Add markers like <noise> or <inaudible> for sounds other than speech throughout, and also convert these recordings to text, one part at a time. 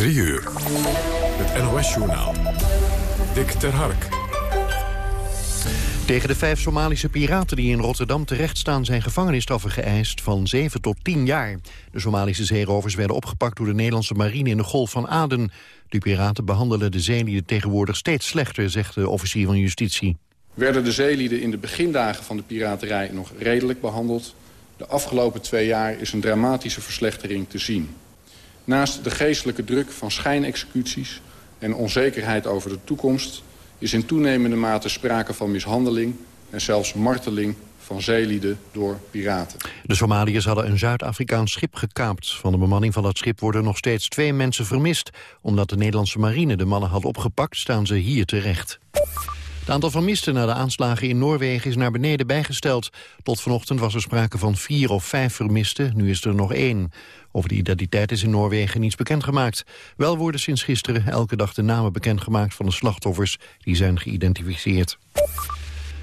3 uur. Het NOS-journaal. Dick ter Hark. Tegen de vijf Somalische piraten die in Rotterdam terechtstaan... zijn gevangenisstraffen geëist van 7 tot 10 jaar. De Somalische zeerovers werden opgepakt door de Nederlandse marine... in de Golf van Aden. De piraten behandelen de zeelieden tegenwoordig steeds slechter... zegt de officier van justitie. Werden de zeelieden in de begindagen van de piraterij nog redelijk behandeld... de afgelopen twee jaar is een dramatische verslechtering te zien. Naast de geestelijke druk van schijnexecuties en onzekerheid over de toekomst... is in toenemende mate sprake van mishandeling en zelfs marteling van zeelieden door piraten. De Somaliërs hadden een Zuid-Afrikaans schip gekaapt. Van de bemanning van dat schip worden nog steeds twee mensen vermist. Omdat de Nederlandse marine de mannen had opgepakt, staan ze hier terecht. Het aantal vermisten na de aanslagen in Noorwegen is naar beneden bijgesteld. Tot vanochtend was er sprake van vier of vijf vermisten, nu is er nog één. Over de identiteit is in Noorwegen niets bekendgemaakt. Wel worden sinds gisteren elke dag de namen bekendgemaakt van de slachtoffers die zijn geïdentificeerd.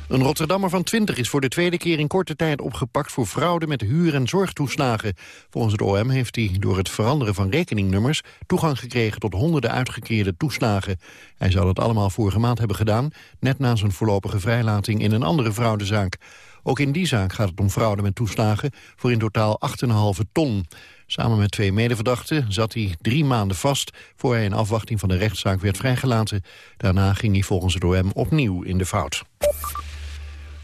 Een Rotterdammer van 20 is voor de tweede keer in korte tijd opgepakt voor fraude met huur- en zorgtoeslagen. Volgens het OM heeft hij door het veranderen van rekeningnummers toegang gekregen tot honderden uitgekeerde toeslagen. Hij zou dat allemaal vorige maand hebben gedaan, net na zijn voorlopige vrijlating in een andere fraudezaak. Ook in die zaak gaat het om fraude met toeslagen voor in totaal 8,5 ton. Samen met twee medeverdachten zat hij drie maanden vast... voor hij in afwachting van de rechtszaak werd vrijgelaten. Daarna ging hij volgens het OM opnieuw in de fout.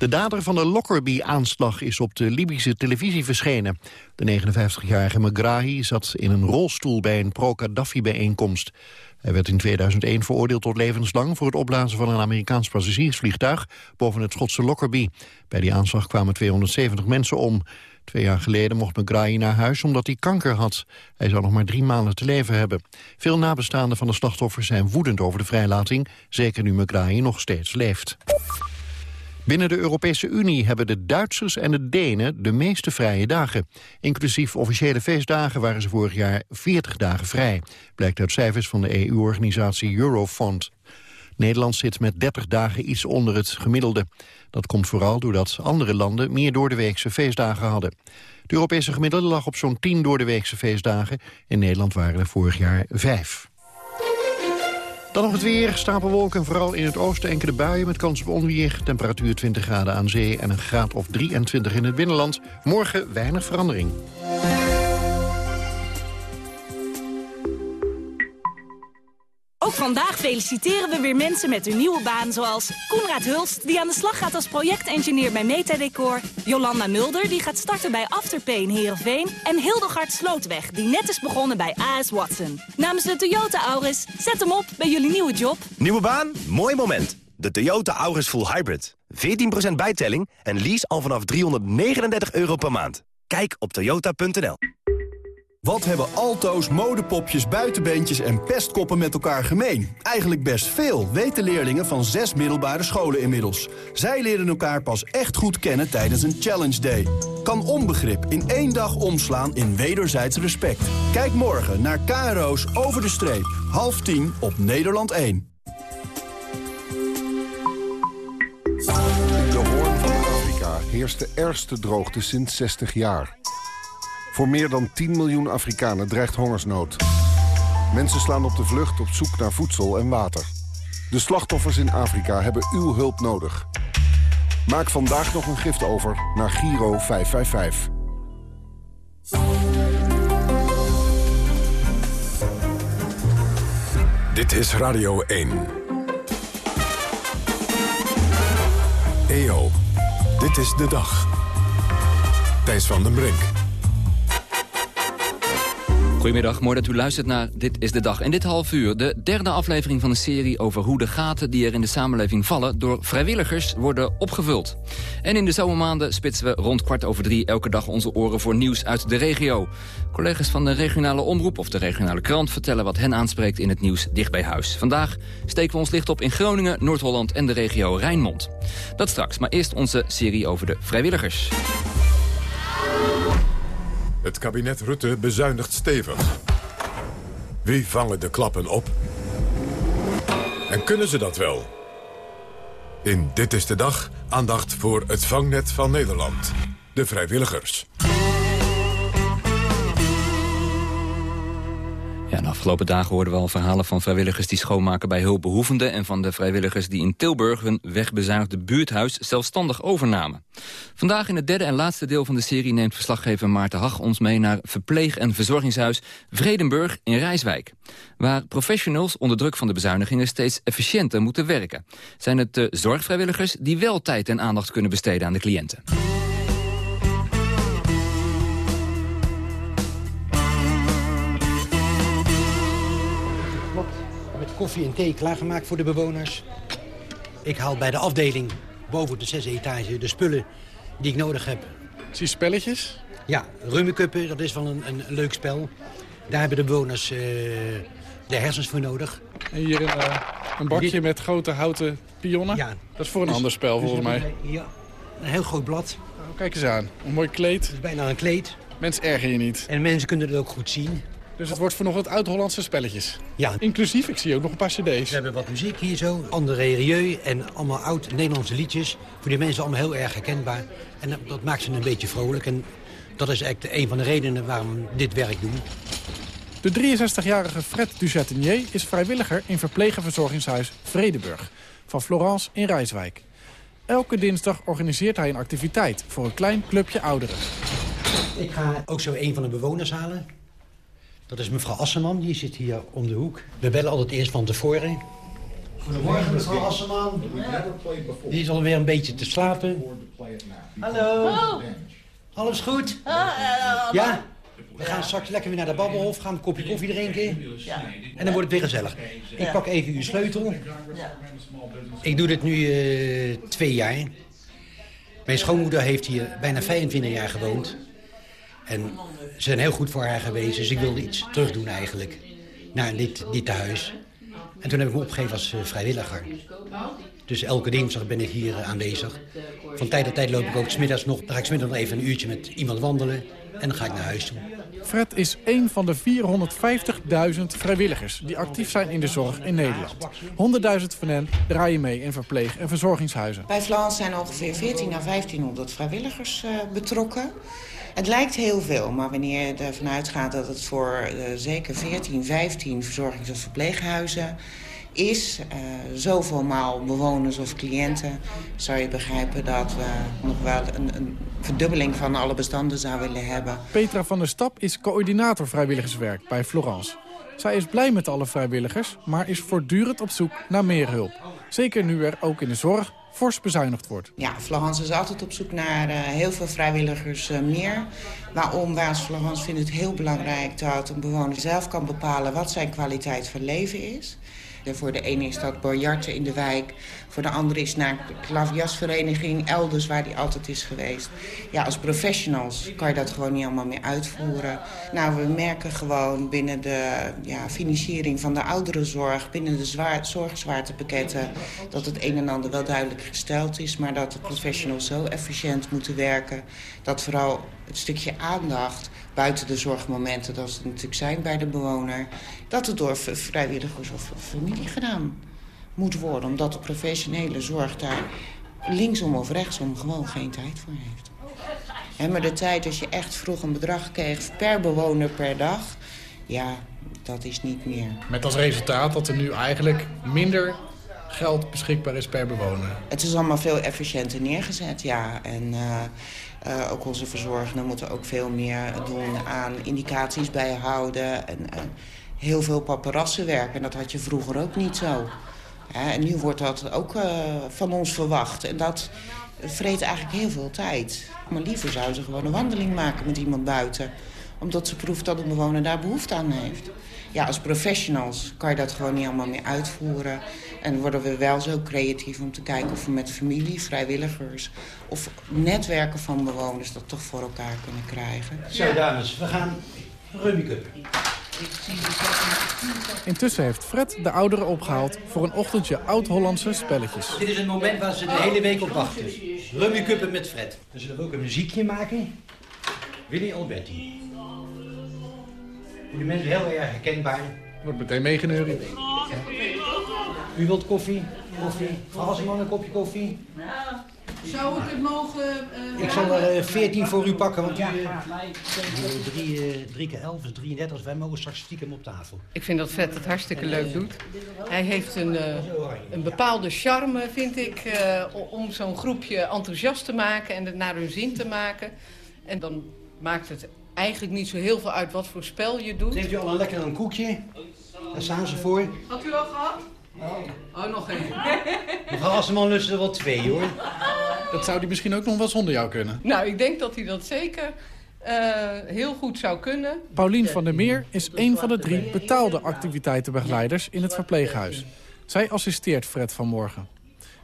De dader van de Lockerbie-aanslag is op de Libische televisie verschenen. De 59-jarige Megrahi zat in een rolstoel bij een pro-Gaddafi-bijeenkomst. Hij werd in 2001 veroordeeld tot levenslang... voor het opblazen van een Amerikaans passagiersvliegtuig... boven het Schotse Lockerbie. Bij die aanslag kwamen 270 mensen om. Twee jaar geleden mocht Megrahi naar huis omdat hij kanker had. Hij zou nog maar drie maanden te leven hebben. Veel nabestaanden van de slachtoffers zijn woedend over de vrijlating... zeker nu Megrahi nog steeds leeft. Binnen de Europese Unie hebben de Duitsers en de Denen de meeste vrije dagen. Inclusief officiële feestdagen waren ze vorig jaar 40 dagen vrij. Blijkt uit cijfers van de EU-organisatie Eurofond. Nederland zit met 30 dagen iets onder het gemiddelde. Dat komt vooral doordat andere landen meer doordeweekse feestdagen hadden. Het Europese gemiddelde lag op zo'n 10 doordeweekse feestdagen. In Nederland waren er vorig jaar vijf. Dan nog het weer, stapelwolken vooral in het oosten enkele buien met kans op onweer. Temperatuur 20 graden aan zee en een graad of 23 in het binnenland. Morgen weinig verandering. Ook vandaag feliciteren we weer mensen met hun nieuwe baan zoals Koenraad Hulst, die aan de slag gaat als projectengineer bij Metadecor, Jolanda Mulder, die gaat starten bij Afterpay in Heerenveen en Hildegard Slootweg, die net is begonnen bij AS Watson. Namens de Toyota Auris, zet hem op bij jullie nieuwe job. Nieuwe baan? Mooi moment. De Toyota Auris Full Hybrid. 14% bijtelling en lease al vanaf 339 euro per maand. Kijk op toyota.nl. Wat hebben alto's, modepopjes, buitenbeentjes en pestkoppen met elkaar gemeen? Eigenlijk best veel, weten leerlingen van zes middelbare scholen inmiddels. Zij leren elkaar pas echt goed kennen tijdens een Challenge Day. Kan onbegrip in één dag omslaan in wederzijds respect. Kijk morgen naar KRO's Over de Streep. Half tien op Nederland 1. In de hoorn van Afrika heerst de ergste droogte sinds 60 jaar. Voor meer dan 10 miljoen Afrikanen dreigt hongersnood. Mensen slaan op de vlucht op zoek naar voedsel en water. De slachtoffers in Afrika hebben uw hulp nodig. Maak vandaag nog een gift over naar Giro 555. Dit is Radio 1. EO, dit is de dag. Thijs van den Brink. Goedemiddag, mooi dat u luistert naar Dit is de Dag. In dit half uur de derde aflevering van de serie over hoe de gaten die er in de samenleving vallen door vrijwilligers worden opgevuld. En in de zomermaanden spitsen we rond kwart over drie elke dag onze oren voor nieuws uit de regio. Collega's van de regionale omroep of de regionale krant vertellen wat hen aanspreekt in het nieuws dicht bij huis. Vandaag steken we ons licht op in Groningen, Noord-Holland en de regio Rijnmond. Dat straks, maar eerst onze serie over de vrijwilligers. Het kabinet Rutte bezuinigt stevig. Wie vangen de klappen op? En kunnen ze dat wel? In Dit is de Dag aandacht voor het vangnet van Nederland. De vrijwilligers. De afgelopen dagen hoorden we al verhalen van vrijwilligers die schoonmaken bij hulpbehoevenden... en van de vrijwilligers die in Tilburg hun wegbezuinigde buurthuis zelfstandig overnamen. Vandaag in het derde en laatste deel van de serie neemt verslaggever Maarten Hag ons mee naar verpleeg- en verzorgingshuis Vredenburg in Rijswijk. Waar professionals onder druk van de bezuinigingen steeds efficiënter moeten werken. Zijn het de zorgvrijwilligers die wel tijd en aandacht kunnen besteden aan de cliënten. Koffie en thee klaargemaakt voor de bewoners. Ik haal bij de afdeling boven de zesde etage de spullen die ik nodig heb. Zie je spelletjes? Ja, rummikuppen, dat is wel een, een, leuk spel. Daar hebben de bewoners eh, de hersens voor nodig. En hier een, eh, een bakje Dit- met grote houten pionnen. Ja. Dat is voor een Dus- ander spel dus volgens mij. Hier een heel groot blad. Oh, kijk eens aan. Een mooi kleed. Dat is bijna een kleed. Mensen erger je niet. En mensen kunnen het ook goed zien. Dus het wordt vanochtend oud-Hollandse spelletjes. Ja. Inclusief, ik zie ook nog een paar cd's. We hebben wat muziek hier zo. André Rieu en allemaal oud-Nederlandse liedjes. Voor die mensen allemaal heel erg herkenbaar. En dat, maakt ze een beetje vrolijk. En dat is eigenlijk een van de redenen waarom we dit werk doen. De 63-jarige Fred Duchatinier is vrijwilliger in verpleeg- en verzorgingshuis Vredeburg van Florence in Rijswijk. Elke dinsdag organiseert hij een activiteit voor een klein clubje ouderen. Ik ga ook zo een van de bewoners halen. Dat is mevrouw Asseman, die zit hier om de hoek. We bellen altijd eerst van tevoren. Goedemorgen, mevrouw Asseman. Die is alweer een beetje te slapen. Hallo. Alles goed? Ja? We gaan straks lekker weer naar de Babbelhof, gaan een kopje koffie drinken. En dan wordt het weer gezellig. Ik pak even uw sleutel. Ik doe dit nu eh, twee jaar. Mijn schoonmoeder heeft hier bijna 25 jaar gewoond. En zijn heel goed voor haar geweest, dus ik wilde iets terugdoen eigenlijk. Naar dit, dit tehuis. En toen heb ik me opgegeven als eh, vrijwilliger. Dus elke dinsdag ben ik hier eh, aanwezig. Van tijd tot tijd loop ik ook smiddags nog. Dan ga ik smiddags nog even een uurtje met iemand wandelen. En dan ga ik naar huis toe. Fred is één van de 450.000 vrijwilligers die actief zijn in de zorg in Nederland. 100.000 van hen draaien mee in verpleeg- en verzorgingshuizen. Bij Flans zijn ongeveer 14 à 1500 vrijwilligers eh, betrokken. Het lijkt heel veel, maar wanneer je ervan uitgaat dat het voor eh, zeker 14, 15 verzorgings- of verpleeghuizen is, eh, zoveel maal bewoners of cliënten, zou je begrijpen dat we nog wel een, een verdubbeling van alle bestanden zouden willen hebben. Petra van der Stap is coördinator vrijwilligerswerk bij Florence. Zij is blij met alle vrijwilligers, maar is voortdurend op zoek naar meer hulp. Zeker nu er ook in de zorg fors bezuinigd wordt. Ja, Florence is altijd op zoek naar eh, heel veel vrijwilligers eh, meer. Waarom? Wij als vinden het heel belangrijk dat een bewoner zelf kan bepalen wat zijn kwaliteit van leven is. Voor de ene is dat biljarten in de wijk. Voor de andere is naar de klaviasvereniging elders waar die altijd is geweest. Ja, als professionals kan je dat gewoon niet allemaal meer uitvoeren. Nou, we merken gewoon binnen de ja, financiering van de ouderenzorg... binnen de zwaar, zorgzwaartepakketten... dat het een en ander wel duidelijk gesteld is... maar dat de professionals zo efficiënt moeten werken... dat vooral het stukje aandacht buiten de zorgmomenten... dat ze natuurlijk zijn bij de bewoner... dat het door vrijwilligers of familie gedaan moet worden. Omdat de professionele zorg daar linksom of rechtsom gewoon geen tijd voor heeft. Maar de tijd dat je echt vroeg een bedrag kreeg per bewoner per dag... ja, dat is niet meer. Met als resultaat dat er nu eigenlijk minder geld beschikbaar is per bewoner. Het is allemaal veel efficiënter neergezet, ja. En eh, eh, ook onze verzorgenden moeten ook veel meer doen aan indicaties bijhouden. En heel veel paparassenwerk. En dat had je vroeger ook niet zo. En nu wordt dat ook eh, van ons verwacht. En dat vreet eigenlijk heel veel tijd. Maar liever zou ze gewoon een wandeling maken met iemand buiten. Omdat ze proeft dat een bewoner daar behoefte aan heeft. Ja, als professionals kan je dat gewoon niet allemaal meer uitvoeren. En worden we wel zo creatief om te kijken of we met familie, vrijwilligers... of netwerken van bewoners dat toch voor elkaar kunnen krijgen. Zo dames, we gaan rummikuppen. Intussen heeft Fred de ouderen opgehaald voor een ochtendje oud-Hollandse spelletjes. Dit is een moment waar ze de hele week op wachten. Rummikuppen met Fred. Dan zullen we ook een muziekje maken. Willy Alberti. Voor die mensen heel erg herkenbaar. Wordt meteen meegeneuried. U wilt koffie? Koffie? Als iemand een kopje koffie? Zou ik het mogen... ik zal er 14 voor u pakken, want u... drie, keer 11 is 33, dus wij mogen straks stiekem op tafel. Ik vind dat Fred het hartstikke leuk doet. Hij heeft een, een bepaalde charme, vind ik, om zo'n groepje enthousiast te maken en het naar hun zin te maken. En dan maakt het eigenlijk niet zo heel veel uit wat voor spel je doet. Heeft u al een lekker een koekje? Daar staan ze voor. Had u al gehad? Oh, oh nog één. <laughs> Mevrouw Asseman lust er wel twee, hoor. Dat zou hij misschien ook nog wel zonder jou kunnen. Nou, ik denk dat hij dat zeker uh, heel goed zou kunnen. Paulien van der Meer is een van de drie betaalde activiteitenbegeleiders in het verpleeghuis. Zij assisteert Fred vanmorgen.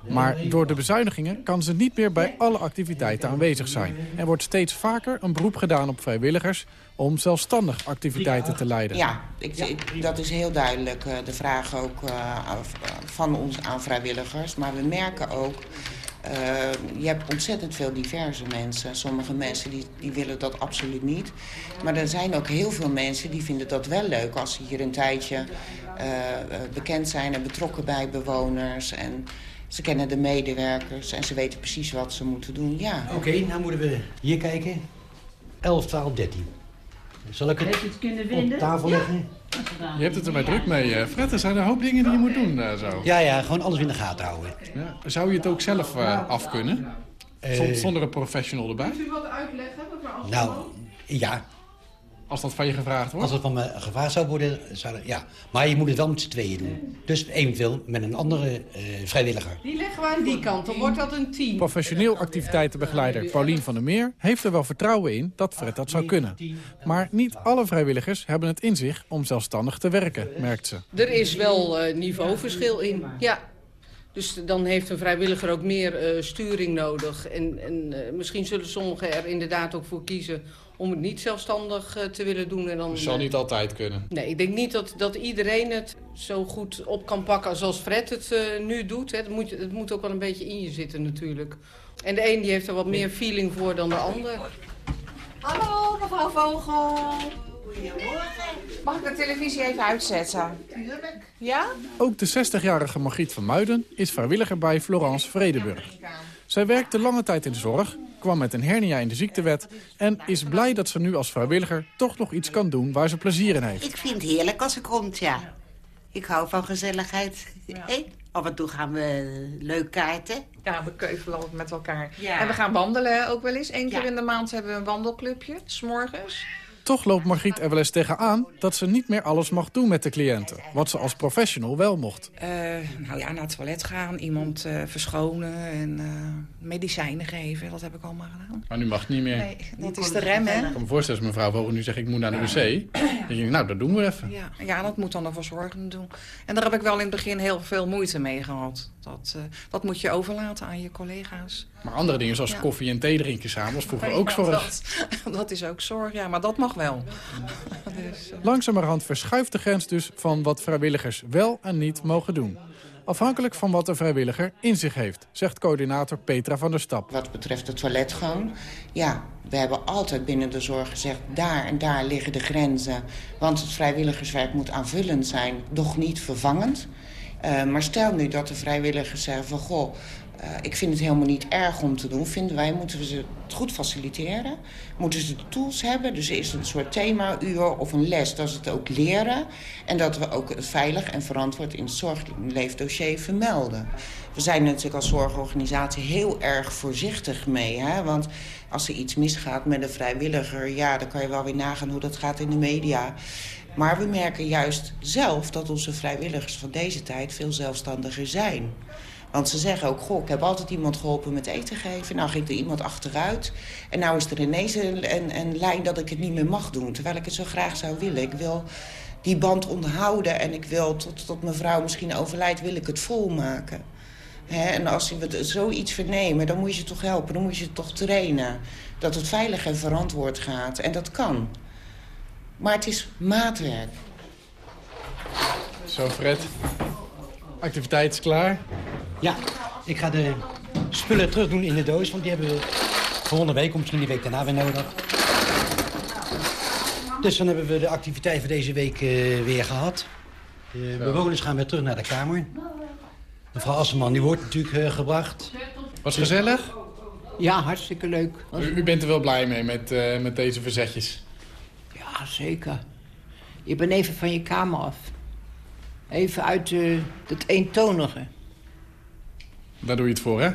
Maar door de bezuinigingen kan ze niet meer bij alle activiteiten aanwezig zijn. Er wordt steeds vaker een beroep gedaan op vrijwilligers om zelfstandig activiteiten te leiden. Ja, ik, dat is heel duidelijk uh, de vraag ook uh, van ons aan vrijwilligers. Maar we merken ook, uh, je hebt ontzettend veel diverse mensen. Sommige mensen die, die willen dat absoluut niet. Maar er zijn ook heel veel mensen die vinden dat wel leuk... als ze hier een tijdje bekend zijn en betrokken bij bewoners... En, ze kennen de medewerkers en ze weten precies wat ze moeten doen, ja. Oké, okay, nou moeten we hier kijken. 11, 12, 13. Zal ik het, het op tafel leggen? Je hebt het er maar druk mee, uh, Fred. Er zijn een hoop dingen die je moet doen uh, zo. Ja, ja, gewoon alles in de gaten houden. Ja. Zou je het ook zelf uh, af kunnen? Zonder een professional erbij? Kunt u wat uitleggen? Nou, ja. Als dat van je gevraagd wordt? Als het van me gevraagd zou worden, zou dat, ja. Maar je moet het wel met z'n tweeën doen. Dus eventueel met een andere uh, vrijwilliger. Die leggen we aan die kant, dan wordt dat een team. Professioneel activiteitenbegeleider Paulien van der Meer heeft er wel vertrouwen in dat Fred dat zou kunnen. Maar niet alle vrijwilligers hebben het in zich om zelfstandig te werken, merkt ze. Er is wel uh, niveauverschil in, ja. Dus dan heeft een vrijwilliger ook meer uh, sturing nodig. En, en uh, misschien zullen sommigen er inderdaad ook voor kiezen om het niet zelfstandig uh, te willen doen. En dan, dat zal niet altijd kunnen. Nee, ik denk niet dat, dat iedereen het zo goed op kan pakken zoals Fred het nu doet. Hè. Het, moet, het moet ook wel een beetje in je zitten natuurlijk. En de een die heeft er wat meer feeling voor dan de ander. Hallo, mevrouw Vogel. Mag ik de televisie even uitzetten? Tuurlijk. Ja? Ook de 60-jarige Margriet van Muiden is vrijwilliger bij Florence Vredeburg. Zij werkte lange tijd in de zorg, kwam met een hernia in de ziektewet... en is blij dat ze nu als vrijwilliger toch nog iets kan doen waar ze plezier in heeft. Ik vind het heerlijk als ze komt, ja. Ik hou van gezelligheid. Ja. Af en toe gaan we leuk kaarten. Ja, we keuvelen altijd met elkaar. Ja. En we gaan wandelen ook wel eens. Eén keer in de maand hebben we een wandelclubje, s'morgens. Toch loopt Margriet er wel eens tegenaan dat ze niet meer alles mag doen met de cliënten. Wat ze als professional wel mocht. Uh, nou ja, naar het toilet gaan, iemand uh, verschonen en uh, medicijnen geven. Dat heb ik allemaal gedaan. Maar nu mag het niet meer. Nee, dat is de rem, hè? Ik kan me voorstellen als mevrouw Vogel nu zegt ik moet naar de wc. Dan denk ik, nou, dat doen we even. Ja, ja dat moet dan een verzorgende doen. En daar heb ik wel in het begin heel veel moeite mee gehad. Dat, dat moet je overlaten aan je collega's. Maar andere dingen zoals ja. koffie en thee drinken samen was vroeger ook zorg. Dat, <laughs> dat, is ook zorg, ja, maar dat mag wel. <laughs> dus, uh... Langzamerhand verschuift de grens dus van wat vrijwilligers wel en niet mogen doen. Afhankelijk van wat de vrijwilliger in zich heeft, zegt coördinator Petra van der Stap. Wat betreft de toiletgang, ja, we hebben altijd binnen de zorg gezegd... daar en daar liggen de grenzen, want het vrijwilligerswerk moet aanvullend zijn, doch niet vervangend. Uh, maar stel nu dat de vrijwilligers zeggen van... goh, uh, ik vind het helemaal niet erg om te doen. Vinden wij, moeten we ze het goed faciliteren. Moeten ze de tools hebben. Dus is het een soort themauur of een les dat ze het ook leren. En dat we ook veilig en verantwoord in het zorgleefdossier vermelden. We zijn natuurlijk als zorgorganisatie heel erg voorzichtig mee. Hè? Want als er iets misgaat met een vrijwilliger... ja, dan kan je wel weer nagaan hoe dat gaat in de media... Maar we merken juist zelf dat onze vrijwilligers van deze tijd veel zelfstandiger zijn. Want ze zeggen ook, goh, ik heb altijd iemand geholpen met eten geven. Nou ging er iemand achteruit. En nou is er ineens een, een, een lijn dat ik het niet meer mag doen. Terwijl ik het zo graag zou willen. Ik wil die band onderhouden. En ik wil, tot, tot mijn vrouw misschien overlijdt, wil ik het volmaken. He, en als we zoiets vernemen, dan moet je ze toch helpen. Dan moet je ze toch trainen. Dat het veilig en verantwoord gaat. En dat kan. Maar het is maatwerk. Zo, Fred. Activiteit is klaar. Ja, ik ga de spullen terug doen in de doos, want die hebben we volgende week, of misschien die week daarna weer nodig. Dus dan hebben we de activiteit voor deze week uh, weer gehad. De bewoners gaan weer terug naar de kamer. Mevrouw Asseman, die wordt natuurlijk uh, gebracht. Was gezellig? Ja, hartstikke leuk. U, u bent er wel blij mee met, uh, met deze verzetjes? Ja, zeker. Je bent even van je kamer af. Even uit uh, het eentonige. Daar doe je het voor, hè?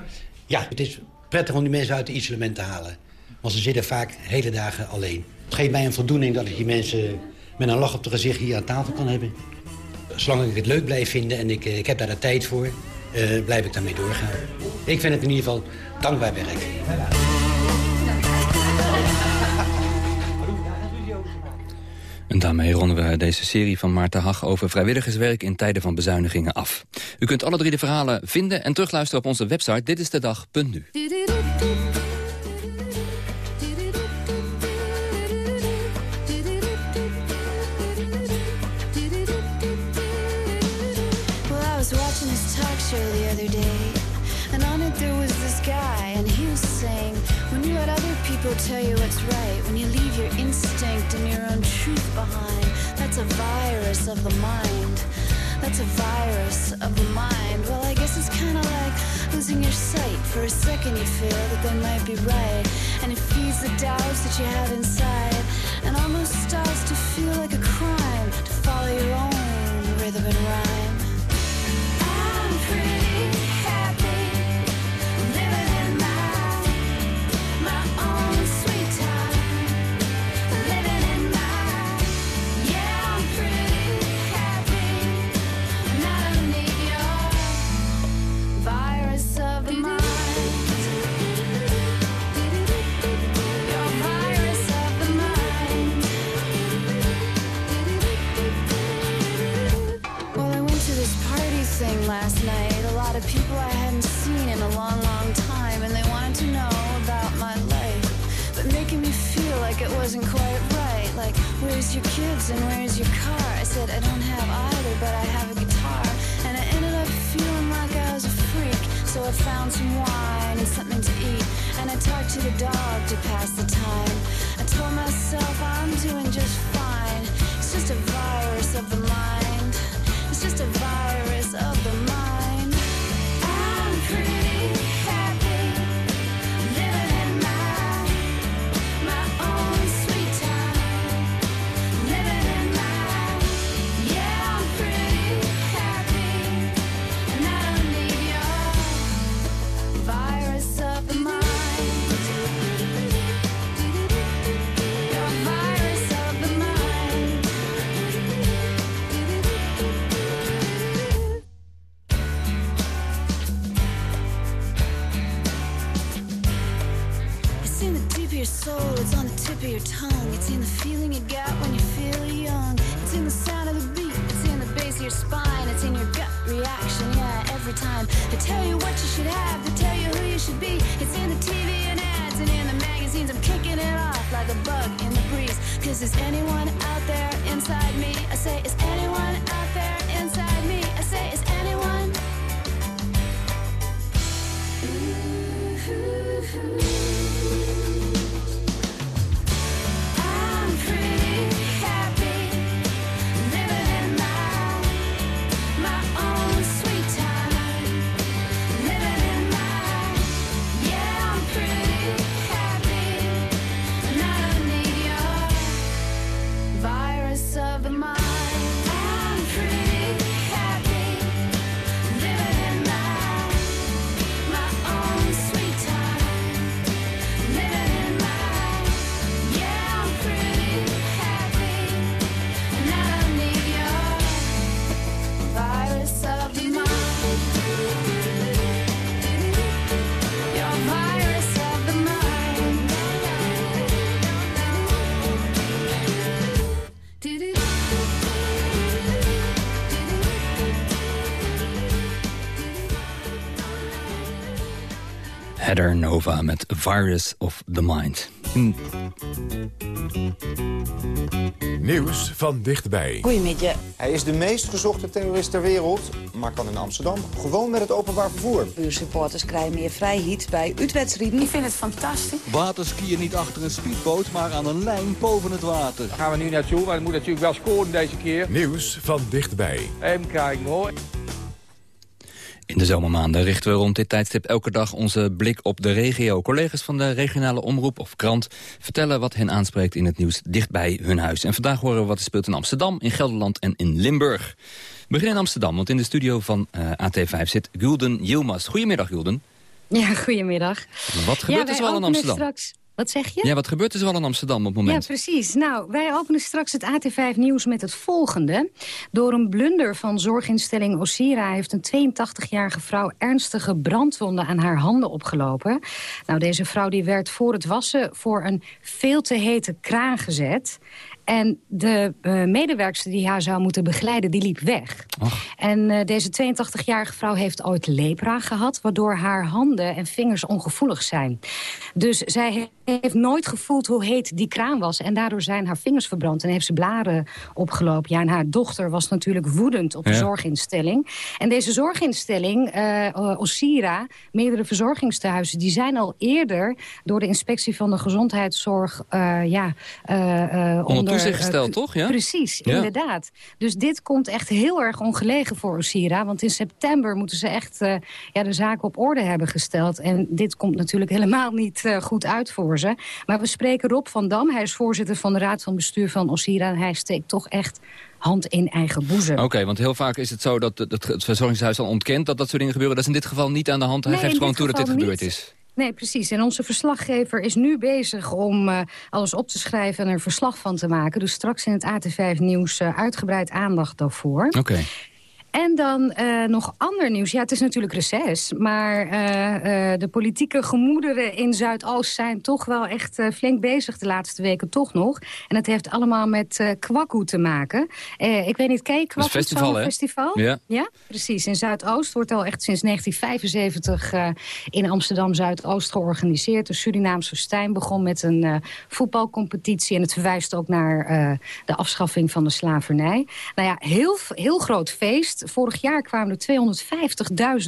Ja, het is prettig om die mensen uit het isolement te halen. Want ze zitten vaak hele dagen alleen. Het geeft mij een voldoening dat ik die mensen met een lach op de gezicht hier aan tafel kan hebben. Zolang ik het leuk blijf vinden en ik, ik heb daar de tijd voor, uh, blijf ik daarmee doorgaan. Ik vind het in ieder geval dankbaar werk. En daarmee ronden we deze serie van Maarten Hag over vrijwilligerswerk in tijden van bezuinigingen af. U kunt alle drie de verhalen vinden en terugluisteren op onze website ditistedag.nu. the other day. And on it there was this guy, and he was saying, When you let other people tell you what's right, when you leave your instinct and your own truth behind, that's a virus of the mind. That's a virus of the mind. Well, I guess it's kind of like losing your sight. For a second, you feel that they might be right. And it feeds the doubts that you have inside. And almost starts to feel like a crime to follow your own rhythm and rhyme. Last night. A lot of people I hadn't seen in a long, long time, and they wanted to know about my life. But making me feel like it wasn't quite right. Like, where's your kids and where's your car? I said, I don't have either, but I have a guitar. And I ended up feeling like I was a freak. So I found some wine and something to eat. And I talked to the dog to pass the time. I told myself I'm doing just fine. It's just a virus of the mind. It's just a virus of the mind. Tip of your tongue. It's in the feeling you got when you feel young. It's in the sound of the beat, it's in the base of your spine, it's in your gut reaction, yeah, every time. They tell you what you should have, they tell you who you should be. It's in the TV and ads and in the magazines. I'm kicking it off like a bug in the breeze. Cause is anyone out there inside me? I say, is anyone out there inside me? I say, is anyone? I'm Nova met Virus of the Mind. Hm. Nieuws van dichtbij. Goedemiddag. Hij is de meest gezochte terrorist ter wereld, maar kan in Amsterdam gewoon met het openbaar vervoer. Buursupporters krijgen meer vrijheid bij uitwedstrijden. Ik vind het fantastisch. Waterskiën niet achter een speedboot, maar aan een lijn boven het water. Gaan we nu naartoe, maar het moet natuurlijk wel scoren deze keer. Nieuws van dichtbij. Even kijken hoor. In de zomermaanden richten we rond dit tijdstip elke dag onze blik op de regio. Collega's van de regionale omroep of krant vertellen wat hen aanspreekt in het nieuws dicht bij hun huis. En vandaag horen we wat er speelt in Amsterdam, in Gelderland en in Limburg. We beginnen in Amsterdam, want in de studio van uh, AT5 zit Gulden Yilmaz. Goedemiddag Gulden. Ja, goedemiddag. Wat gebeurt ja, er zoal in Amsterdam? Straks... Wat zeg je? Ja, wat gebeurt er zoal in Amsterdam op het moment? Ja, precies. Nou, wij openen straks het AT5 Nieuws met het volgende. Door een blunder van zorginstelling Osira... heeft een 82-jarige vrouw ernstige brandwonden aan haar handen opgelopen. Nou, deze vrouw die werd voor het wassen voor een veel te hete kraan gezet. En de uh, medewerkster die haar zou moeten begeleiden, die liep weg. En uh, deze 82-jarige vrouw heeft ooit lepra gehad... waardoor haar handen en vingers ongevoelig zijn. Dus zij heeft nooit gevoeld hoe heet die kraan was. En daardoor zijn haar vingers verbrand en heeft ze blaren opgelopen. Ja, en haar dochter was natuurlijk woedend op de Ja. zorginstelling. En deze zorginstelling, eh Osira, meerdere verzorgingstehuizen... die zijn al eerder door de inspectie van de gezondheidszorg... eh, ja, eh, Onder toezicht gesteld, toch? Ja? Precies, Ja. inderdaad. Dus dit komt echt heel erg ongelegen voor Osira. Want in september moeten ze echt ja, de zaken op orde hebben gesteld. En dit komt natuurlijk helemaal niet goed uit voor ze. Maar we spreken Rob van Dam. Hij is voorzitter van de Raad van Bestuur van Osira. Hij steekt toch echt hand in eigen boezem. Oké, want heel vaak is het zo dat het, verzorgingshuis al ontkent dat dat soort dingen gebeuren. Dat is in dit geval niet aan de hand. Hij Nee, geeft gewoon toe dat dit gebeurd is. Nee, precies. En onze verslaggever is nu bezig om eh, alles op te schrijven en er verslag van te maken. Dus straks in het AT5-nieuws uitgebreid aandacht daarvoor. Oké. En dan eh, nog ander nieuws. Ja, het is natuurlijk reces. Maar eh, eh, de politieke gemoederen in Zuidoost zijn toch wel echt flink bezig de laatste weken toch nog. En het heeft allemaal met eh kwakkoe te maken. Ik weet niet? Dat is festival, zo'n festival? Ja. Ja, precies. In Zuidoost wordt al echt sinds 1975 eh, in Amsterdam-Zuidoost georganiseerd. De Surinaamse Festijn begon met een voetbalcompetitie. En het verwijst ook naar de afschaffing van de slavernij. Nou ja, heel, heel groot feest. Vorig jaar kwamen er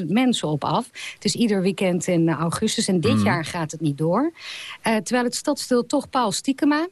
250.000 mensen op af. Het is ieder weekend in augustus. En dit Mhm. jaar gaat het niet door. Eh, terwijl het stadstil toch Paul Stiekema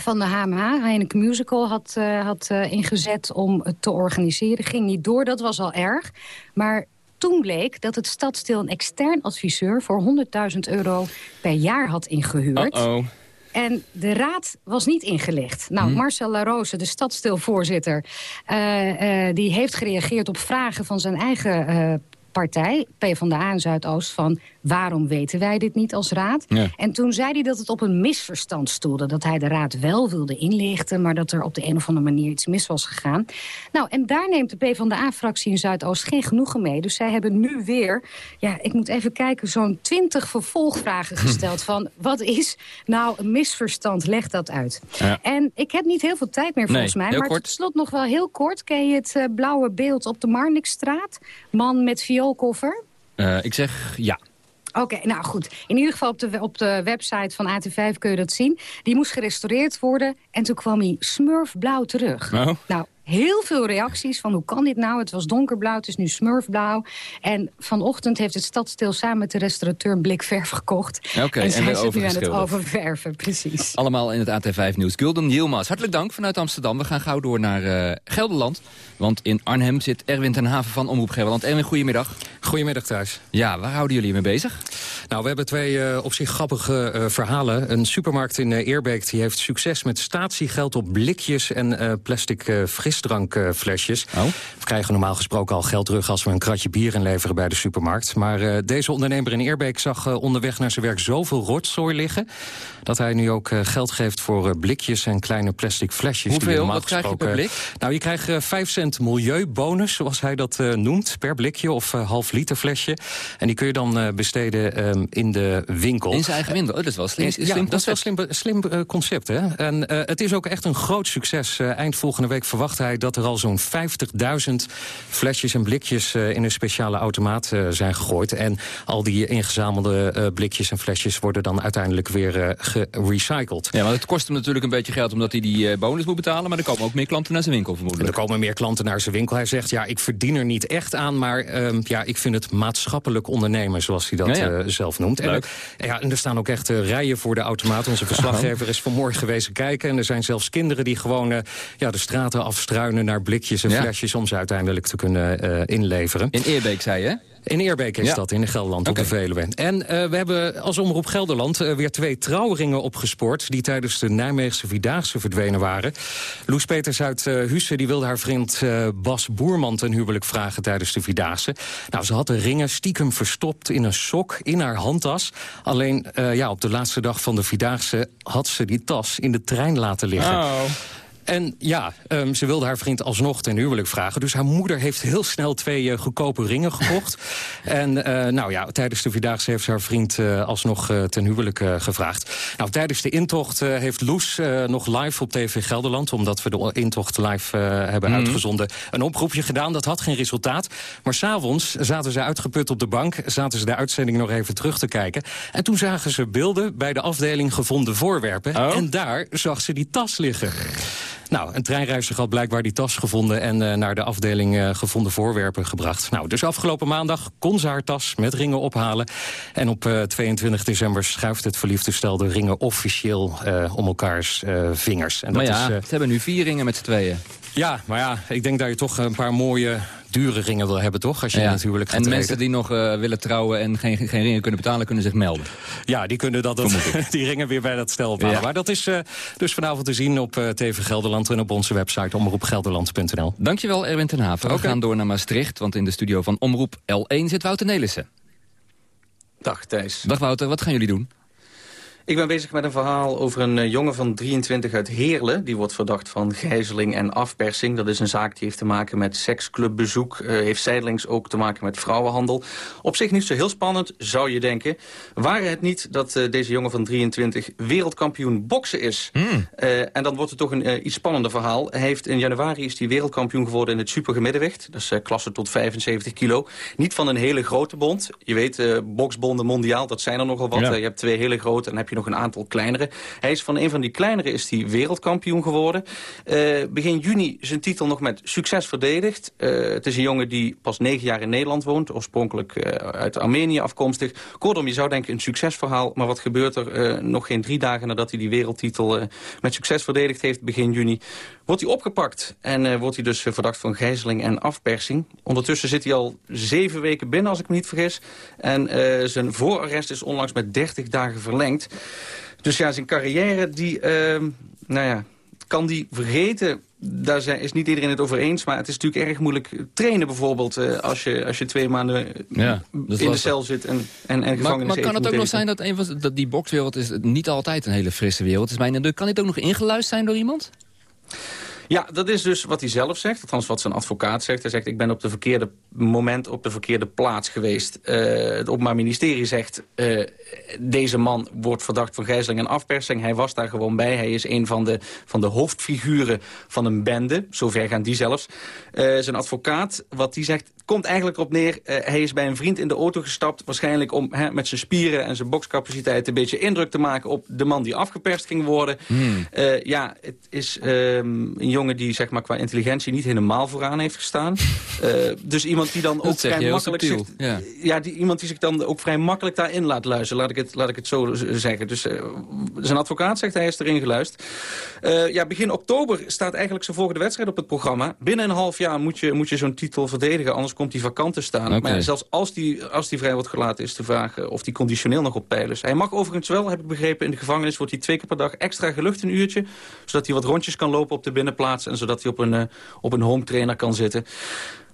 van de HMH, Heineken Musical, had, eh, had eh, ingezet om het te organiseren. Ging niet door, dat was al erg. Maar toen bleek dat het stadstil een extern adviseur... voor 100.000 euro per jaar had ingehuurd. Uh-oh. En de raad was niet ingelicht. Nou, Hm. Marcel Larose, de stadstilvoorzitter... eh, eh, die heeft gereageerd op vragen van zijn eigen eh, partij... PvdA in Zuidoost, van waarom weten wij dit niet als raad? Ja. En toen zei hij dat het op een misverstand stoelde. Dat hij de raad wel wilde inlichten... maar dat er op de een of andere manier iets mis was gegaan. Nou, en daar neemt de PvdA-fractie in Zuidoost geen genoegen mee. Dus zij hebben nu weer, ja, ik moet even kijken... zo'n twintig vervolgvragen gesteld van... wat is nou een misverstand? Leg dat uit. Ja. En ik heb niet heel veel tijd meer Nee, volgens mij. maar tot slot nog wel heel kort. Ken je het eh, blauwe beeld op de Marnixstraat? Man met vioolkoffer? Eh, ik zeg ja. Oké, nou goed. In ieder geval op de, op de website van AT5 kun je dat zien. Die moest gerestaureerd worden en toen kwam hij smurfblauw terug. Oh. Nou, heel veel reacties van hoe kan dit nou? Het was donkerblauw, het is nu smurfblauw. En vanochtend heeft het stadstil samen met de restaurateur een blik verf gekocht. Oké, en zijn ze nu aan het oververven, precies. Allemaal in het AT5-nieuws. Gulden Yilmaz, hartelijk dank vanuit Amsterdam. We gaan gauw door naar eh, Gelderland. Want in Arnhem zit Erwin ten Haven van Omroep Gelderland. Erwin, goedemiddag. Goedemiddag thuis. Ja, waar houden jullie mee bezig? Nou, we hebben twee eh, op zich grappige eh, verhalen. Een supermarkt in Eerbeek die heeft succes met statiegeld op blikjes en eh, plastic eh, frisdrankflesjes. Oh. We krijgen normaal gesproken al geld terug als we een kratje bier inleveren bij de supermarkt. Maar eh, deze ondernemer in Eerbeek zag eh, onderweg naar zijn werk zoveel rotzooi liggen... dat hij nu ook eh, geld geeft voor blikjes en kleine plastic flesjes. Hoeveel? Wat krijg je per blik? Nou, je krijgt eh, 5 cent milieubonus, zoals hij dat noemt, per blikje of half liter flesje. En die kun je dan besteden ehm, in de winkel. In zijn eigen winkel. Oh, dat is wel slim. Ja, slim dat is wel een slim, slim concept. Hè? En het is ook echt een groot succes. Eind volgende week verwacht hij dat er al zo'n 50.000 flesjes en blikjes eh, in een speciale automaat eh, zijn gegooid. En al die ingezamelde eh, blikjes en flesjes worden dan uiteindelijk weer gerecycled. Ja, maar het kost hem natuurlijk een beetje geld omdat hij die bonus moet betalen. Maar er komen ook meer klanten naar zijn winkel vermoedelijk. Er komen meer klanten naar zijn winkel. Hij zegt, ja, ik verdien er niet echt aan... maar ehm, ja, ik vind het maatschappelijk ondernemen, zoals hij dat Ja, ja. zelf noemt. En, ja, en er staan ook echt rijen voor de automaat. Onze <laughs> verslaggever is vanmorgen geweest kijken... en er zijn zelfs kinderen die gewoon ja, de straten afstruinen... naar blikjes en Ja. flesjes om ze uiteindelijk te kunnen eh, inleveren. In Eerbeek, zei je, In Eerbeek is Ja. dat, in Gelderland, op de Veluwe. En eh, we hebben als Omroep Gelderland eh, weer twee trouwringen opgespoord... die tijdens de Nijmeegse Vierdaagse verdwenen waren. Loes Peters uit eh Husse die wilde haar vriend Bas Boerman ten huwelijk vragen... tijdens de Vierdaagse. Nou, ze had de ringen stiekem verstopt in een sok in haar handtas. Alleen ja, op de laatste dag van de Vierdaagse had ze die tas in de trein laten liggen. Oh. En ja, ehm, ze wilde haar vriend alsnog ten huwelijk vragen. Dus haar moeder heeft heel snel twee eh, goedkope ringen gekocht. <laughs> en eh, nou ja, tijdens de Vierdaagse heeft ze haar vriend eh, alsnog ten huwelijk gevraagd. Nou, tijdens de intocht heeft Loes nog live op TV Gelderland... omdat we de intocht live hebben Mhm. uitgezonden... een oproepje gedaan. Dat had geen resultaat. Maar s'avonds zaten ze uitgeput op de bank... zaten ze de uitzending nog even terug te kijken. En toen zagen ze beelden bij de afdeling gevonden voorwerpen. En daar zag ze die tas liggen. Nou, een treinreiziger had blijkbaar die tas gevonden... en eh, naar de afdeling eh, gevonden voorwerpen gebracht. Nou, dus afgelopen maandag kon ze haar tas met ringen ophalen. En op eh, 22 december schuift het verliefde stel de ringen officieel eh, om elkaars eh, vingers. En maar dat ja, is, eh, ze hebben nu vier ringen met z'n tweeën. Ja, maar ja, ik denk dat je toch een paar mooie, dure ringen wil hebben, toch? Als je Ja. natuurlijk gaat en mensen die nog eh, willen trouwen en geen, geen ringen kunnen betalen... kunnen zich melden. Ja, die kunnen dat, dat <laughs> die ringen weer bij dat stel ophalen. Ja. Maar dat is eh, dus vanavond te zien op eh, TV Gelderland... en op onze website omroepgelderland.nl. Dankjewel, Erwin ten Haven. We Oké. gaan door naar Maastricht, want in de studio van Omroep L1 zit Wouter Nelissen. Dag Thijs. Dag Wouter, wat gaan jullie doen? Ik ben bezig met een verhaal over een eh, jongen van 23 uit Heerlen. Die wordt verdacht van gijzeling en afpersing. Dat is een zaak die heeft te maken met seksclubbezoek. eh, heeft zijdelings ook te maken met vrouwenhandel. Op zich niet zo heel spannend, zou je denken. Waren het niet dat eh, deze jongen van 23 wereldkampioen boksen is. Eh, en dan wordt het toch een iets spannender verhaal. Hij heeft in januari is hij wereldkampioen geworden in het supergemiddenwicht. Dat is klasse tot 75 kilo. Niet van een hele grote bond. Je weet, boksbonden mondiaal, dat zijn er nogal wat. Ja. Je hebt twee hele grote en heb je nog een aantal kleinere. Hij is van een van die kleinere is hij wereldkampioen geworden. Eh, begin juni zijn titel nog met succes verdedigd. Eh, het is een jongen die pas negen jaar in Nederland woont. Oorspronkelijk eh, uit Armenië afkomstig. Kortom, je zou denken een succesverhaal. Maar wat gebeurt er nog geen drie dagen nadat hij die wereldtitel met succes verdedigd heeft, begin juni, wordt hij opgepakt. En eh, wordt hij dus eh, verdacht van gijzeling en afpersing. Ondertussen zit hij al zeven weken binnen, als ik me niet vergis. En eh, zijn voorarrest is onlangs met 30 dagen verlengd. Dus ja, zijn carrière, die, ehm, nou ja, kan die vergeten. Daar zijn, is niet iedereen het over eens, maar het is natuurlijk erg moeilijk trainen bijvoorbeeld... als, je, als je twee maanden Ja, in de cel zit en, en, en Maar, gevangenis maar kan eten het ook nog zijn dat, een van, dat die bokswereld is niet altijd een hele frisse wereld is? Kan dit ook nog ingeluisterd zijn door iemand? Ja, dat is dus wat hij zelf zegt. Althans, wat zijn advocaat zegt. Hij zegt, ik ben op de verkeerde moment op de verkeerde plaats geweest. Eh, het Openbaar Ministerie zegt... eh, deze man wordt verdacht van gijzeling en afpersing. Hij was daar gewoon bij. Hij is een van de, van de hoofdfiguren van een bende. Zover gaan die zelfs. Eh, zijn advocaat, wat die zegt... komt eigenlijk op neer, eh, hij is bij een vriend in de auto gestapt... waarschijnlijk om hè, met zijn spieren en zijn bokscapaciteit... een beetje indruk te maken op de man die afgeperst ging worden. Hmm. Eh, ja, het is ehm, een jongen die zeg maar, qua intelligentie niet helemaal vooraan heeft gestaan. <laughs> Eh, dus iemand die dan Dat ook vrij makkelijk... Zich, ja. ja, die, iemand die zich dan ook vrij makkelijk daarin laat luisteren. Laat ik het, laat ik het zo zeggen. Dus zijn advocaat zegt hij is erin geluisterd. Ja, begin oktober staat eigenlijk zijn volgende wedstrijd op het programma. Binnen een half jaar moet je, moet je zo'n titel verdedigen, anders komt hij vakant te staan. Maar zelfs als die, als die vrij wordt gelaten is de vraag eh, of die conditioneel nog op peil is. Hij mag overigens wel, heb ik begrepen, in de gevangenis wordt hij twee keer per dag extra gelucht een uurtje. Zodat hij wat rondjes kan lopen op de binnenplaats en zodat hij op een, eh, op een home trainer kan zitten.